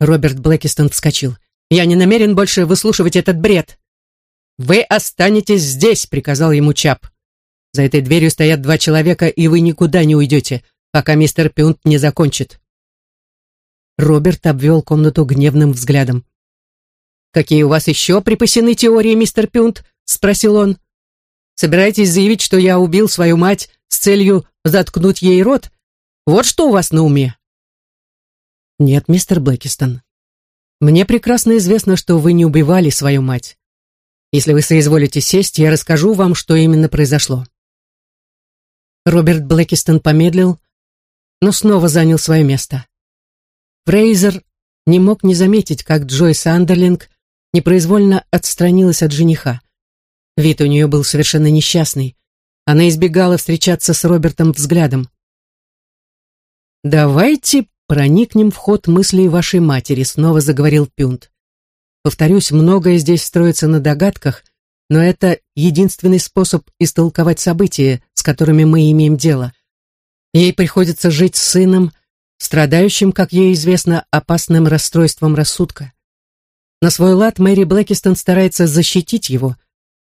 Роберт Блэкистон вскочил. «Я не намерен больше выслушивать этот бред!» «Вы останетесь здесь!» — приказал ему Чап. «За этой дверью стоят два человека, и вы никуда не уйдете, пока мистер Пюнт не закончит». Роберт обвел комнату гневным взглядом. «Какие у вас еще припасены теории, мистер Пюнт?» — спросил он. «Собираетесь заявить, что я убил свою мать с целью заткнуть ей рот? Вот что у вас на уме?» «Нет, мистер Блэкистон. Мне прекрасно известно, что вы не убивали свою мать. Если вы соизволите сесть, я расскажу вам, что именно произошло». Роберт Блэкистон помедлил, но снова занял свое место. Фрейзер не мог не заметить, как Джой Сандерлинг непроизвольно отстранилась от жениха. Вид у нее был совершенно несчастный. Она избегала встречаться с Робертом взглядом. «Давайте проникнем в ход мыслей вашей матери», — снова заговорил Пюнт. «Повторюсь, многое здесь строится на догадках, но это единственный способ истолковать события, с которыми мы имеем дело. Ей приходится жить с сыном, страдающим, как ей известно, опасным расстройством рассудка. На свой лад Мэри Блэкистон старается защитить его.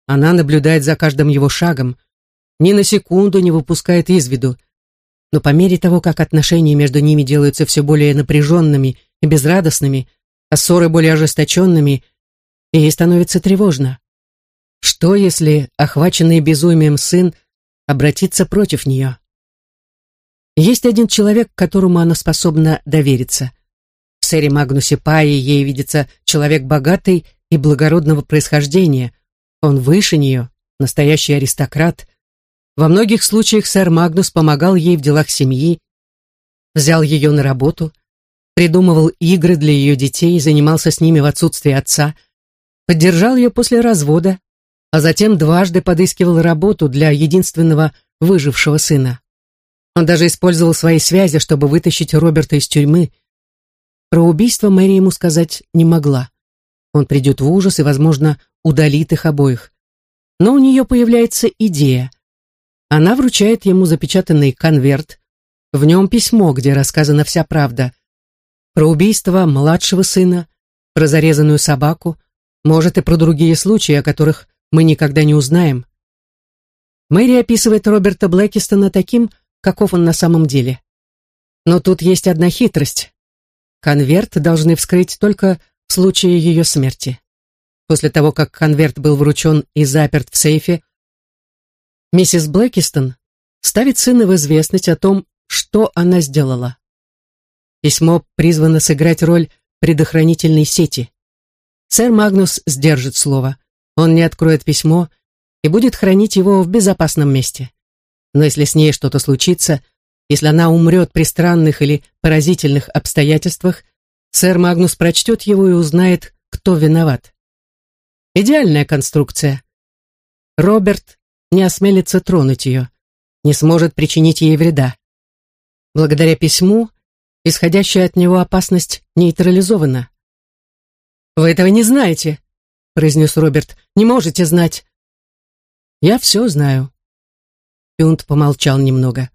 Она наблюдает за каждым его шагом, ни на секунду не выпускает из виду. Но по мере того, как отношения между ними делаются все более напряженными и безрадостными, а ссоры более ожесточенными, ей становится тревожно. Что, если охваченный безумием сын обратится против нее? Есть один человек, которому она способна довериться. В сэре Магнусе Пае ей видится человек богатый и благородного происхождения. Он выше нее, настоящий аристократ. Во многих случаях сэр Магнус помогал ей в делах семьи, взял ее на работу, придумывал игры для ее детей занимался с ними в отсутствие отца, поддержал ее после развода, а затем дважды подыскивал работу для единственного выжившего сына. Он даже использовал свои связи, чтобы вытащить Роберта из тюрьмы. Про убийство Мэри ему сказать не могла. Он придет в ужас и, возможно, удалит их обоих. Но у нее появляется идея. Она вручает ему запечатанный конверт. В нем письмо, где рассказана вся правда. Про убийство младшего сына, про зарезанную собаку, может и про другие случаи, о которых мы никогда не узнаем. Мэри описывает Роберта Блэкистона таким, каков он на самом деле. Но тут есть одна хитрость. Конверт должны вскрыть только в случае ее смерти. После того, как конверт был вручен и заперт в сейфе, миссис Блэкистон ставит сына в известность о том, что она сделала. Письмо призвано сыграть роль предохранительной сети. Сэр Магнус сдержит слово. Он не откроет письмо и будет хранить его в безопасном месте. Но если с ней что-то случится, если она умрет при странных или поразительных обстоятельствах, сэр Магнус прочтет его и узнает, кто виноват. Идеальная конструкция. Роберт не осмелится тронуть ее, не сможет причинить ей вреда. Благодаря письму, исходящая от него опасность нейтрализована. «Вы этого не знаете», произнес Роберт. «Не можете знать». «Я все знаю». Пюнт помолчал немного.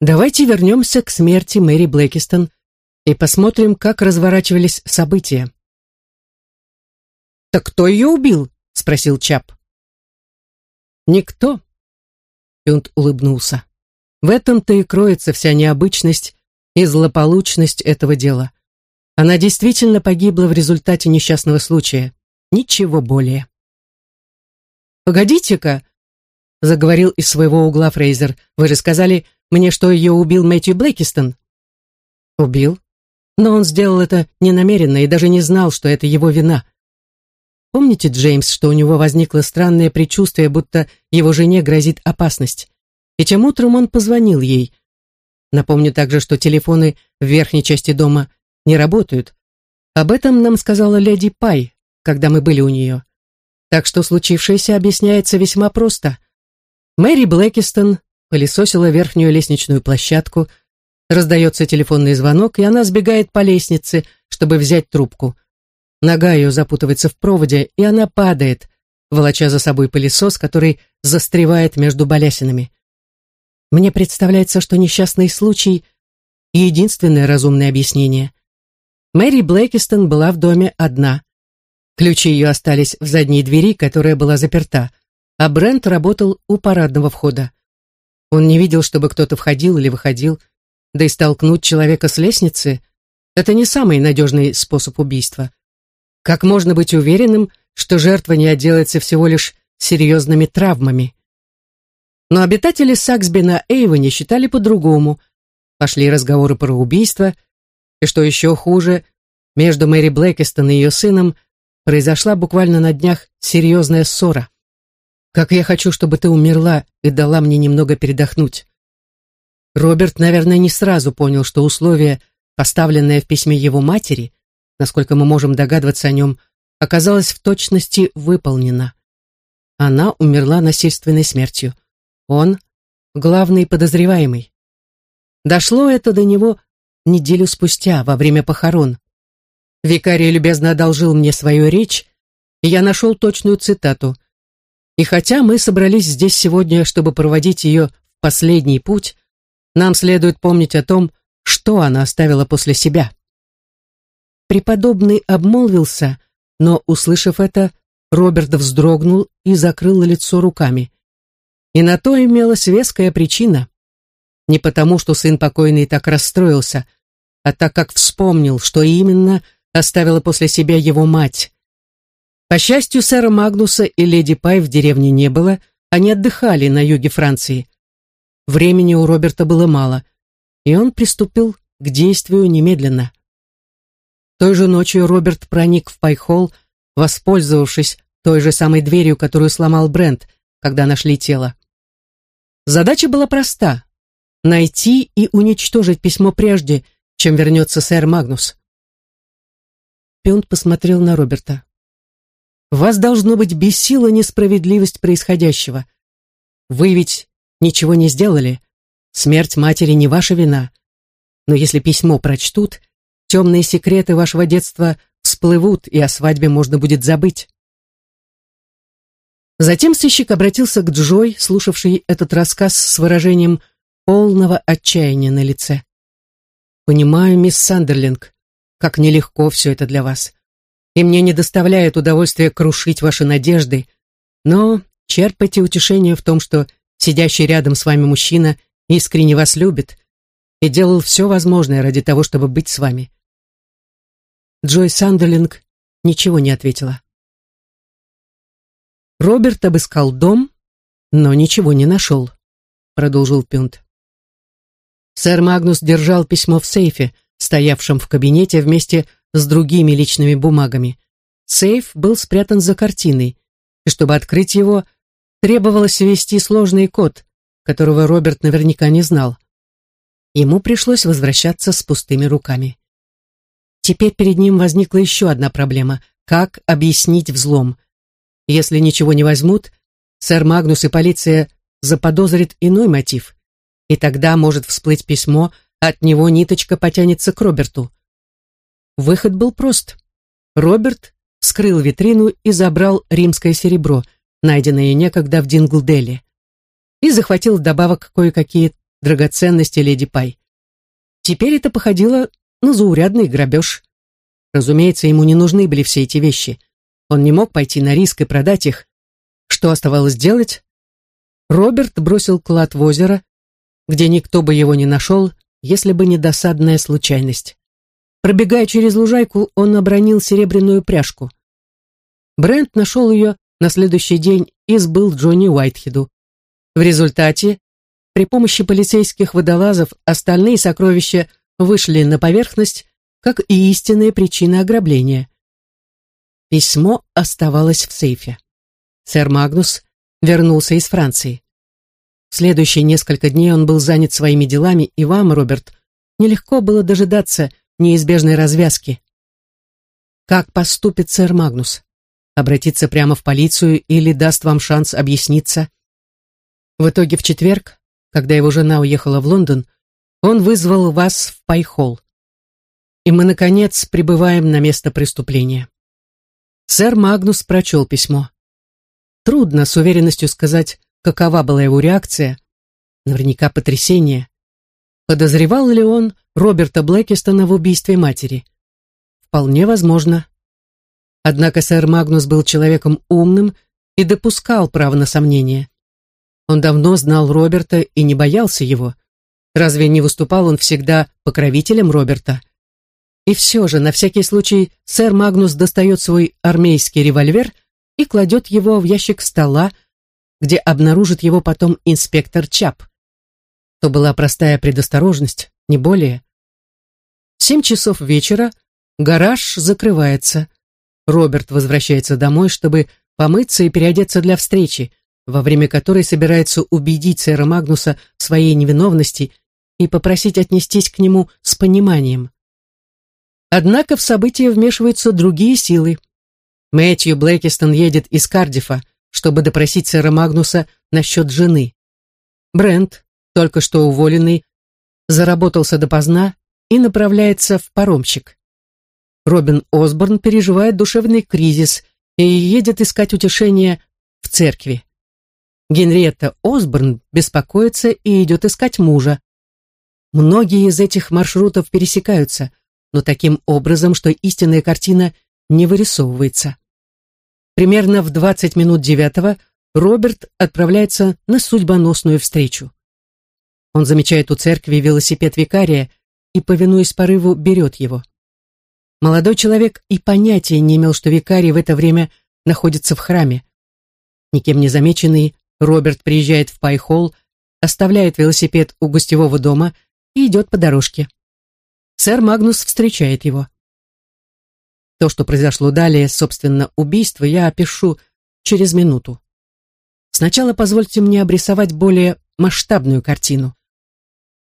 «Давайте вернемся к смерти Мэри Блэкистон и посмотрим, как разворачивались события». «Так кто ее убил?» — спросил Чап. «Никто», — Пюнт улыбнулся. «В этом-то и кроется вся необычность и злополучность этого дела. Она действительно погибла в результате несчастного случая. Ничего более. «Погодите-ка», — заговорил из своего угла Фрейзер, «вы же сказали мне, что ее убил Мэтью Блэкистон». «Убил. Но он сделал это ненамеренно и даже не знал, что это его вина. Помните, Джеймс, что у него возникло странное предчувствие, будто его жене грозит опасность? И тем утром он позвонил ей. Напомню также, что телефоны в верхней части дома не работают. Об этом нам сказала леди Пай, когда мы были у нее. Так что случившееся объясняется весьма просто. Мэри Блэкистон пылесосила верхнюю лестничную площадку, раздается телефонный звонок, и она сбегает по лестнице, чтобы взять трубку. Нога ее запутывается в проводе, и она падает, волоча за собой пылесос, который застревает между балясинами. Мне представляется, что несчастный случай — единственное разумное объяснение. Мэри Блэкистон была в доме одна. Ключи ее остались в задней двери, которая была заперта, а Брент работал у парадного входа. Он не видел, чтобы кто-то входил или выходил, да и столкнуть человека с лестницы — это не самый надежный способ убийства. Как можно быть уверенным, что жертва не отделается всего лишь серьезными травмами? Но обитатели Саксби на Эйвоне считали по-другому. Пошли разговоры про убийство, и, что еще хуже, между Мэри Блэкистон и ее сыном произошла буквально на днях серьезная ссора. Как я хочу, чтобы ты умерла и дала мне немного передохнуть. Роберт, наверное, не сразу понял, что условие, поставленное в письме его матери, насколько мы можем догадываться о нем, оказалось в точности выполнено. Она умерла насильственной смертью. Он — главный подозреваемый. Дошло это до него неделю спустя, во время похорон. Викарий любезно одолжил мне свою речь, и я нашел точную цитату. И хотя мы собрались здесь сегодня, чтобы проводить ее в последний путь, нам следует помнить о том, что она оставила после себя. Преподобный обмолвился, но, услышав это, Роберт вздрогнул и закрыл лицо руками. И на то имелась веская причина. Не потому, что сын покойный так расстроился, а так как вспомнил, что именно оставила после себя его мать. По счастью, сэра Магнуса и леди Пай в деревне не было, они отдыхали на юге Франции. Времени у Роберта было мало, и он приступил к действию немедленно. Той же ночью Роберт проник в Пайхолл, воспользовавшись той же самой дверью, которую сломал Брент, когда нашли тело. Задача была проста — найти и уничтожить письмо прежде, чем вернется сэр Магнус. Пюнт посмотрел на Роберта. «Вас должно быть бесила несправедливость происходящего. Вы ведь ничего не сделали. Смерть матери не ваша вина. Но если письмо прочтут, темные секреты вашего детства всплывут, и о свадьбе можно будет забыть. Затем сыщик обратился к Джой, слушавшей этот рассказ с выражением полного отчаяния на лице. «Понимаю, мисс Сандерлинг, как нелегко все это для вас. И мне не доставляет удовольствия крушить ваши надежды, но черпайте утешение в том, что сидящий рядом с вами мужчина искренне вас любит и делал все возможное ради того, чтобы быть с вами. Джой Сандерлинг ничего не ответила. Роберт обыскал дом, но ничего не нашел, продолжил Пюнт. Сэр Магнус держал письмо в сейфе, стоявшем в кабинете вместе с другими личными бумагами. Сейф был спрятан за картиной, и чтобы открыть его, требовалось ввести сложный код, которого Роберт наверняка не знал. Ему пришлось возвращаться с пустыми руками. Теперь перед ним возникла еще одна проблема – как объяснить взлом? Если ничего не возьмут, сэр Магнус и полиция заподозрит иной мотив, и тогда может всплыть письмо, от него ниточка потянется к Роберту. Выход был прост. Роберт вскрыл витрину и забрал римское серебро, найденное некогда в Динглделе, и захватил вдобавок кое-какие драгоценности леди Пай. Теперь это походило на заурядный грабеж. Разумеется, ему не нужны были все эти вещи. Он не мог пойти на риск и продать их. Что оставалось делать? Роберт бросил клад в озеро, где никто бы его не нашел, если бы не досадная случайность. Пробегая через лужайку, он обронил серебряную пряжку. Брент нашел ее на следующий день и сбыл Джонни Уайтхеду. В результате, при помощи полицейских водолазов, остальные сокровища вышли на поверхность, как и истинная причина ограбления. Письмо оставалось в сейфе. Сэр Магнус вернулся из Франции. В следующие несколько дней он был занят своими делами, и вам, Роберт, нелегко было дожидаться неизбежной развязки. Как поступит сэр Магнус? Обратиться прямо в полицию или даст вам шанс объясниться? В итоге в четверг, когда его жена уехала в Лондон, он вызвал вас в Пайхолл. И мы, наконец, прибываем на место преступления. Сэр Магнус прочел письмо. Трудно с уверенностью сказать, какова была его реакция. Наверняка потрясение. Подозревал ли он Роберта Блэкистона в убийстве матери? Вполне возможно. Однако сэр Магнус был человеком умным и допускал право на сомнение. Он давно знал Роберта и не боялся его. Разве не выступал он всегда покровителем Роберта? И все же, на всякий случай, сэр Магнус достает свой армейский револьвер и кладет его в ящик стола, где обнаружит его потом инспектор Чап. То была простая предосторожность, не более. В семь часов вечера гараж закрывается. Роберт возвращается домой, чтобы помыться и переодеться для встречи, во время которой собирается убедить сэра Магнуса в своей невиновности и попросить отнестись к нему с пониманием. Однако в события вмешиваются другие силы. Мэтью Блэкистон едет из Кардифа, чтобы допросить сэра Магнуса насчет жены. Брент, только что уволенный, заработался допоздна и направляется в паромщик. Робин Осборн переживает душевный кризис и едет искать утешения в церкви. Генриетта Осборн беспокоится и идет искать мужа. Многие из этих маршрутов пересекаются, но таким образом, что истинная картина не вырисовывается. Примерно в 20 минут девятого Роберт отправляется на судьбоносную встречу. Он замечает у церкви велосипед викария и, повинуясь порыву, берет его. Молодой человек и понятия не имел, что викарий в это время находится в храме. Никем не замеченный, Роберт приезжает в Пайхолл, оставляет велосипед у гостевого дома и идет по дорожке. Сэр Магнус встречает его. То, что произошло далее, собственно, убийство, я опишу через минуту. Сначала позвольте мне обрисовать более масштабную картину.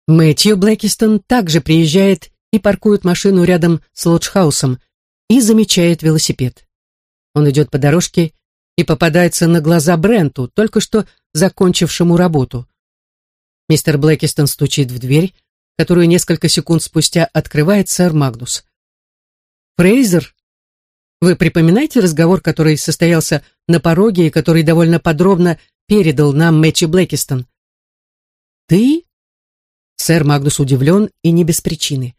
Мэтью Блэкистон также приезжает и паркует машину рядом с лоджхаусом и замечает велосипед. Он идет по дорожке и попадается на глаза Бренту, только что закончившему работу. Мистер Блэкистон стучит в дверь, которую несколько секунд спустя открывает сэр Магнус. «Фрейзер, вы припоминаете разговор, который состоялся на пороге и который довольно подробно передал нам Мэтчи Блэкистон?» «Ты?» Сэр Магнус удивлен и не без причины.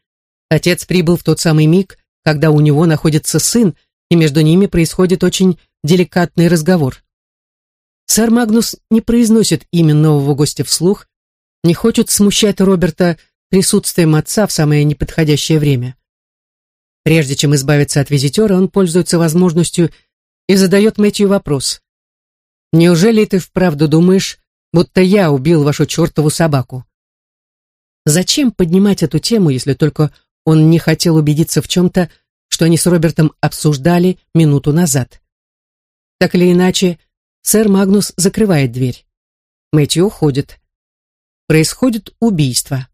Отец прибыл в тот самый миг, когда у него находится сын, и между ними происходит очень деликатный разговор. Сэр Магнус не произносит имя нового гостя вслух, не хочет смущать Роберта присутствием отца в самое неподходящее время. Прежде чем избавиться от визитера, он пользуется возможностью и задает Мэтью вопрос. «Неужели ты вправду думаешь, будто я убил вашу чертову собаку?» Зачем поднимать эту тему, если только он не хотел убедиться в чем-то, что они с Робертом обсуждали минуту назад? Так или иначе, сэр Магнус закрывает дверь. Мэтью уходит. Происходит убийство.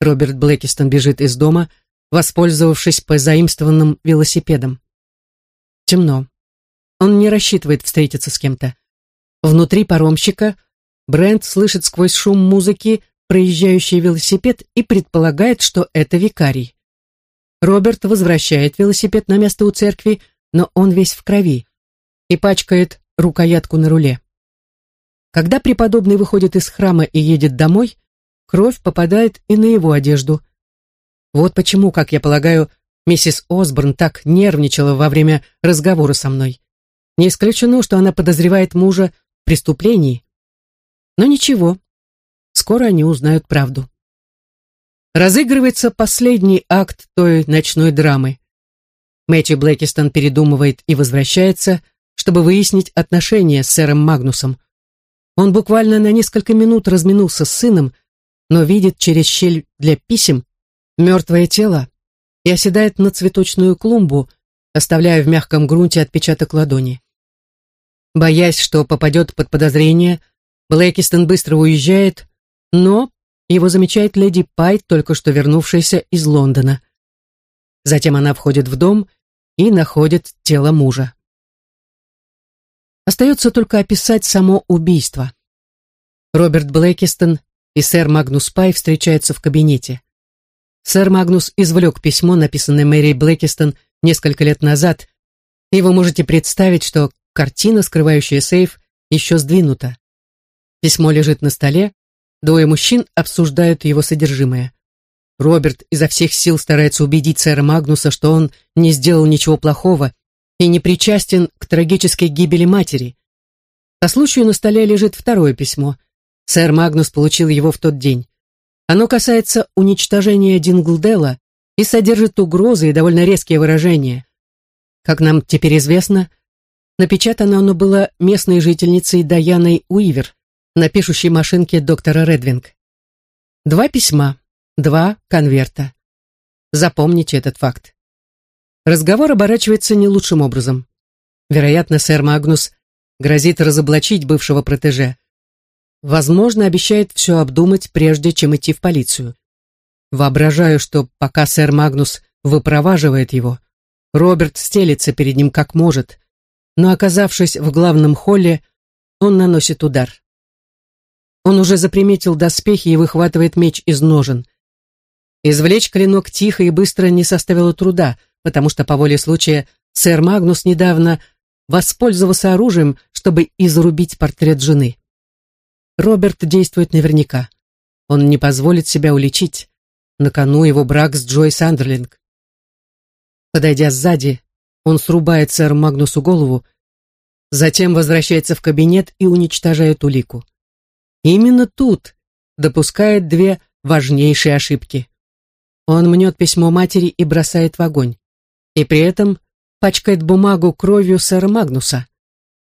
Роберт Блэкистон бежит из дома, воспользовавшись позаимствованным велосипедом. Темно. Он не рассчитывает встретиться с кем-то. Внутри паромщика Брент слышит сквозь шум музыки проезжающий велосипед и предполагает, что это викарий. Роберт возвращает велосипед на место у церкви, но он весь в крови и пачкает рукоятку на руле. Когда преподобный выходит из храма и едет домой, кровь попадает и на его одежду. Вот почему, как я полагаю, миссис Осборн так нервничала во время разговора со мной. Не исключено, что она подозревает мужа в преступлении. Но ничего, скоро они узнают правду. Разыгрывается последний акт той ночной драмы. Мэтью Блэкистон передумывает и возвращается, чтобы выяснить отношения с сэром Магнусом. Он буквально на несколько минут разминулся с сыном, но видит через щель для писем мертвое тело и оседает на цветочную клумбу, оставляя в мягком грунте отпечаток ладони. Боясь, что попадет под подозрение, Блэкистон быстро уезжает, но его замечает леди Пайт, только что вернувшаяся из Лондона. Затем она входит в дом и находит тело мужа. Остается только описать само убийство. Роберт Блэкистон и сэр Магнус Пай встречаются в кабинете. Сэр Магнус извлек письмо, написанное Мэри Блэкистон несколько лет назад, и вы можете представить, что картина, скрывающая сейф, еще сдвинута. Письмо лежит на столе, Двое мужчин обсуждают его содержимое. Роберт изо всех сил старается убедить сэра Магнуса, что он не сделал ничего плохого и не причастен к трагической гибели матери. По случаю на столе лежит второе письмо. Сэр Магнус получил его в тот день. Оно касается уничтожения Динглдела и содержит угрозы и довольно резкие выражения. Как нам теперь известно, напечатано оно было местной жительницей Даяной Уивер, на пишущей машинке доктора Редвинг. Два письма, два конверта. Запомните этот факт. Разговор оборачивается не лучшим образом. Вероятно, сэр Магнус грозит разоблачить бывшего протеже. Возможно, обещает все обдумать, прежде чем идти в полицию. Воображаю, что пока сэр Магнус выпроваживает его, Роберт стелится перед ним как может, но, оказавшись в главном холле, он наносит удар. Он уже заприметил доспехи и выхватывает меч из ножен. Извлечь клинок тихо и быстро не составило труда, потому что по воле случая сэр Магнус недавно воспользовался оружием, чтобы изрубить портрет жены. Роберт действует наверняка. Он не позволит себя уличить. На кону его брак с Джой Сандерлинг. Подойдя сзади, он срубает сэр Магнусу голову, затем возвращается в кабинет и уничтожает улику. Именно тут допускает две важнейшие ошибки. Он мнет письмо матери и бросает в огонь. И при этом пачкает бумагу кровью сэра Магнуса.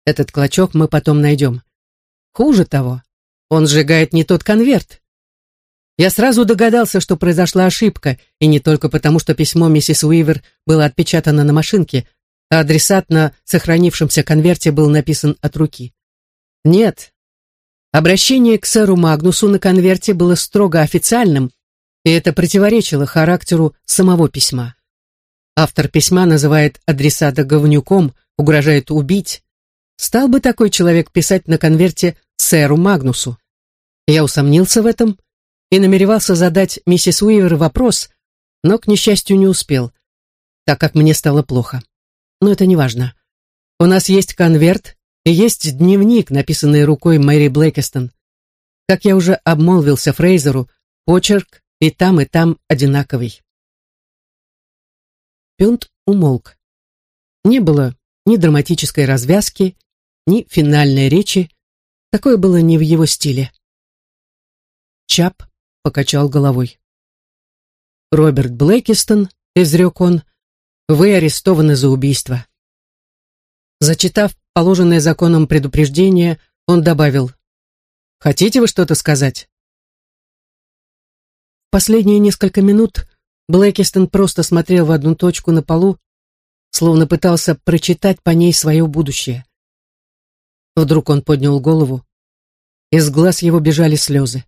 Этот клочок мы потом найдем. Хуже того, он сжигает не тот конверт. Я сразу догадался, что произошла ошибка, и не только потому, что письмо миссис Уивер было отпечатано на машинке, а адресат на сохранившемся конверте был написан от руки. Нет. Обращение к сэру Магнусу на конверте было строго официальным, и это противоречило характеру самого письма. Автор письма называет адресата говнюком, угрожает убить. Стал бы такой человек писать на конверте сэру Магнусу? Я усомнился в этом и намеревался задать миссис Уивер вопрос, но, к несчастью, не успел, так как мне стало плохо. Но это не важно. У нас есть конверт есть дневник, написанный рукой Мэри Блэкестон. Как я уже обмолвился Фрейзеру, почерк и там, и там одинаковый. Пюнт умолк. Не было ни драматической развязки, ни финальной речи. Такое было не в его стиле. Чап покачал головой. «Роберт Блэкистон», — изрек он, — «вы арестованы за убийство». Зачитав положенное законом предупреждение, он добавил, «Хотите вы что-то сказать?» Последние несколько минут Блэкистон просто смотрел в одну точку на полу, словно пытался прочитать по ней свое будущее. Вдруг он поднял голову. Из глаз его бежали слезы.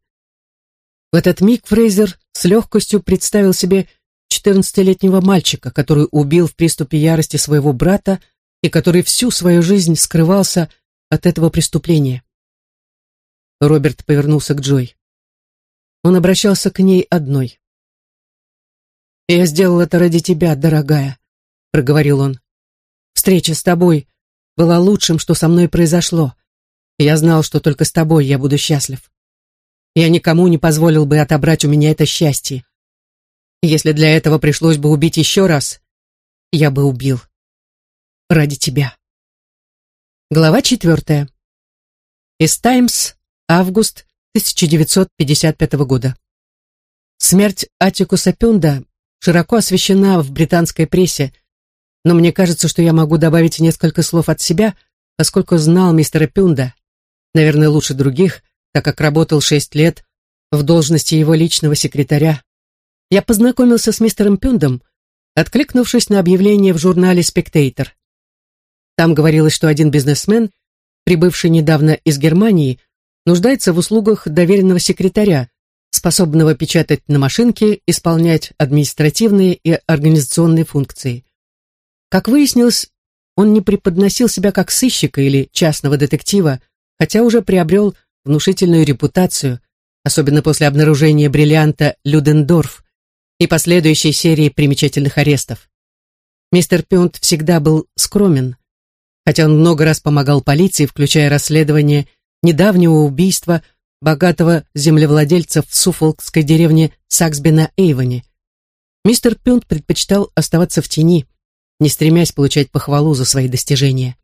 В этот миг Фрейзер с легкостью представил себе четырнадцатилетнего мальчика, который убил в приступе ярости своего брата и который всю свою жизнь скрывался от этого преступления. Роберт повернулся к Джой. Он обращался к ней одной. «Я сделал это ради тебя, дорогая», — проговорил он. «Встреча с тобой была лучшим, что со мной произошло. Я знал, что только с тобой я буду счастлив. Я никому не позволил бы отобрать у меня это счастье. Если для этого пришлось бы убить еще раз, я бы убил. Ради тебя. Глава четвертая. Из «Таймс», август 1955 года. Смерть Атикуса Пюнда широко освещена в британской прессе, но мне кажется, что я могу добавить несколько слов от себя, поскольку знал мистера Пюнда, наверное, лучше других, так как работал шесть лет в должности его личного секретаря. Я познакомился с мистером Пюндом, откликнувшись на объявление в журнале «Спектейтор». Там говорилось, что один бизнесмен, прибывший недавно из Германии, нуждается в услугах доверенного секретаря, способного печатать на машинке, исполнять административные и организационные функции. Как выяснилось, он не преподносил себя как сыщика или частного детектива, хотя уже приобрел внушительную репутацию, особенно после обнаружения бриллианта «Людендорф» и последующей серии примечательных арестов. Мистер Пюнт всегда был скромен, хотя он много раз помогал полиции, включая расследование недавнего убийства богатого землевладельца в суфолкской деревне Саксби на. Мистер Пюнт предпочитал оставаться в тени, не стремясь получать похвалу за свои достижения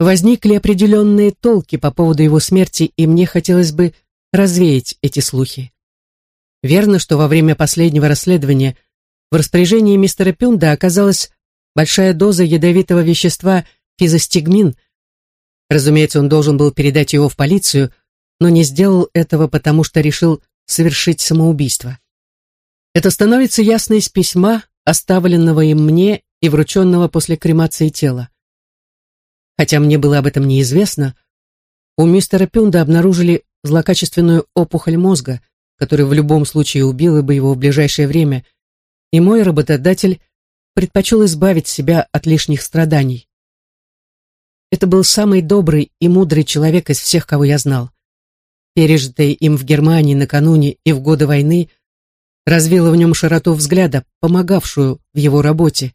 возникли определенные толки по поводу его смерти, и мне хотелось бы развеять эти слухи. Верно, что во время последнего расследования в распоряжении мистера Пюнда оказалась большая доза ядовитого вещества физостигмин. Разумеется, он должен был передать его в полицию, но не сделал этого, потому что решил совершить самоубийство. Это становится ясно из письма, оставленного им мне и врученного после кремации тела. Хотя мне было об этом неизвестно, у мистера Пюнда обнаружили злокачественную опухоль мозга, которая в любом случае убила бы его в ближайшее время, и мой работодатель предпочел избавить себя от лишних страданий. Это был самый добрый и мудрый человек из всех, кого я знал. Пережитое им в Германии накануне и в годы войны развило в нем широту взгляда, помогавшую в его работе.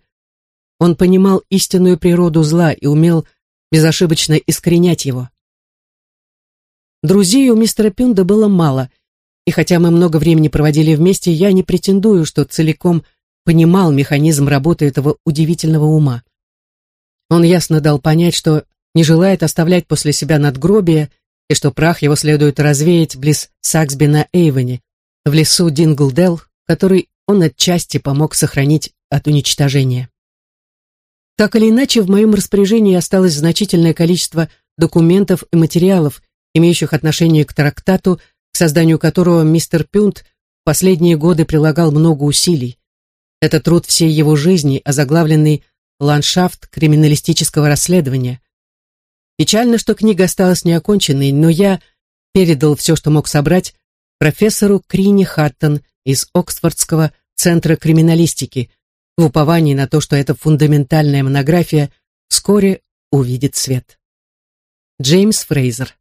Он понимал истинную природу зла и умел безошибочно искоренять его. Друзей у мистера Пюнда было мало, и хотя мы много времени проводили вместе, я не претендую, что целиком понимал механизм работы этого удивительного ума. Он ясно дал понять, что не желает оставлять после себя надгробие и что прах его следует развеять близ Саксби на в лесу Динглдел, который он отчасти помог сохранить от уничтожения. Так или иначе, в моем распоряжении осталось значительное количество документов и материалов, имеющих отношение к трактату, к созданию которого мистер Пюнт в последние годы прилагал много усилий. Это труд всей его жизни, озаглавленный «Ландшафт криминалистического расследования». Печально, что книга осталась неоконченной, но я передал все, что мог собрать, профессору Крини Хаттон из Оксфордского центра криминалистики, в уповании на то, что эта фундаментальная монография вскоре увидит свет. Джеймс Фрейзер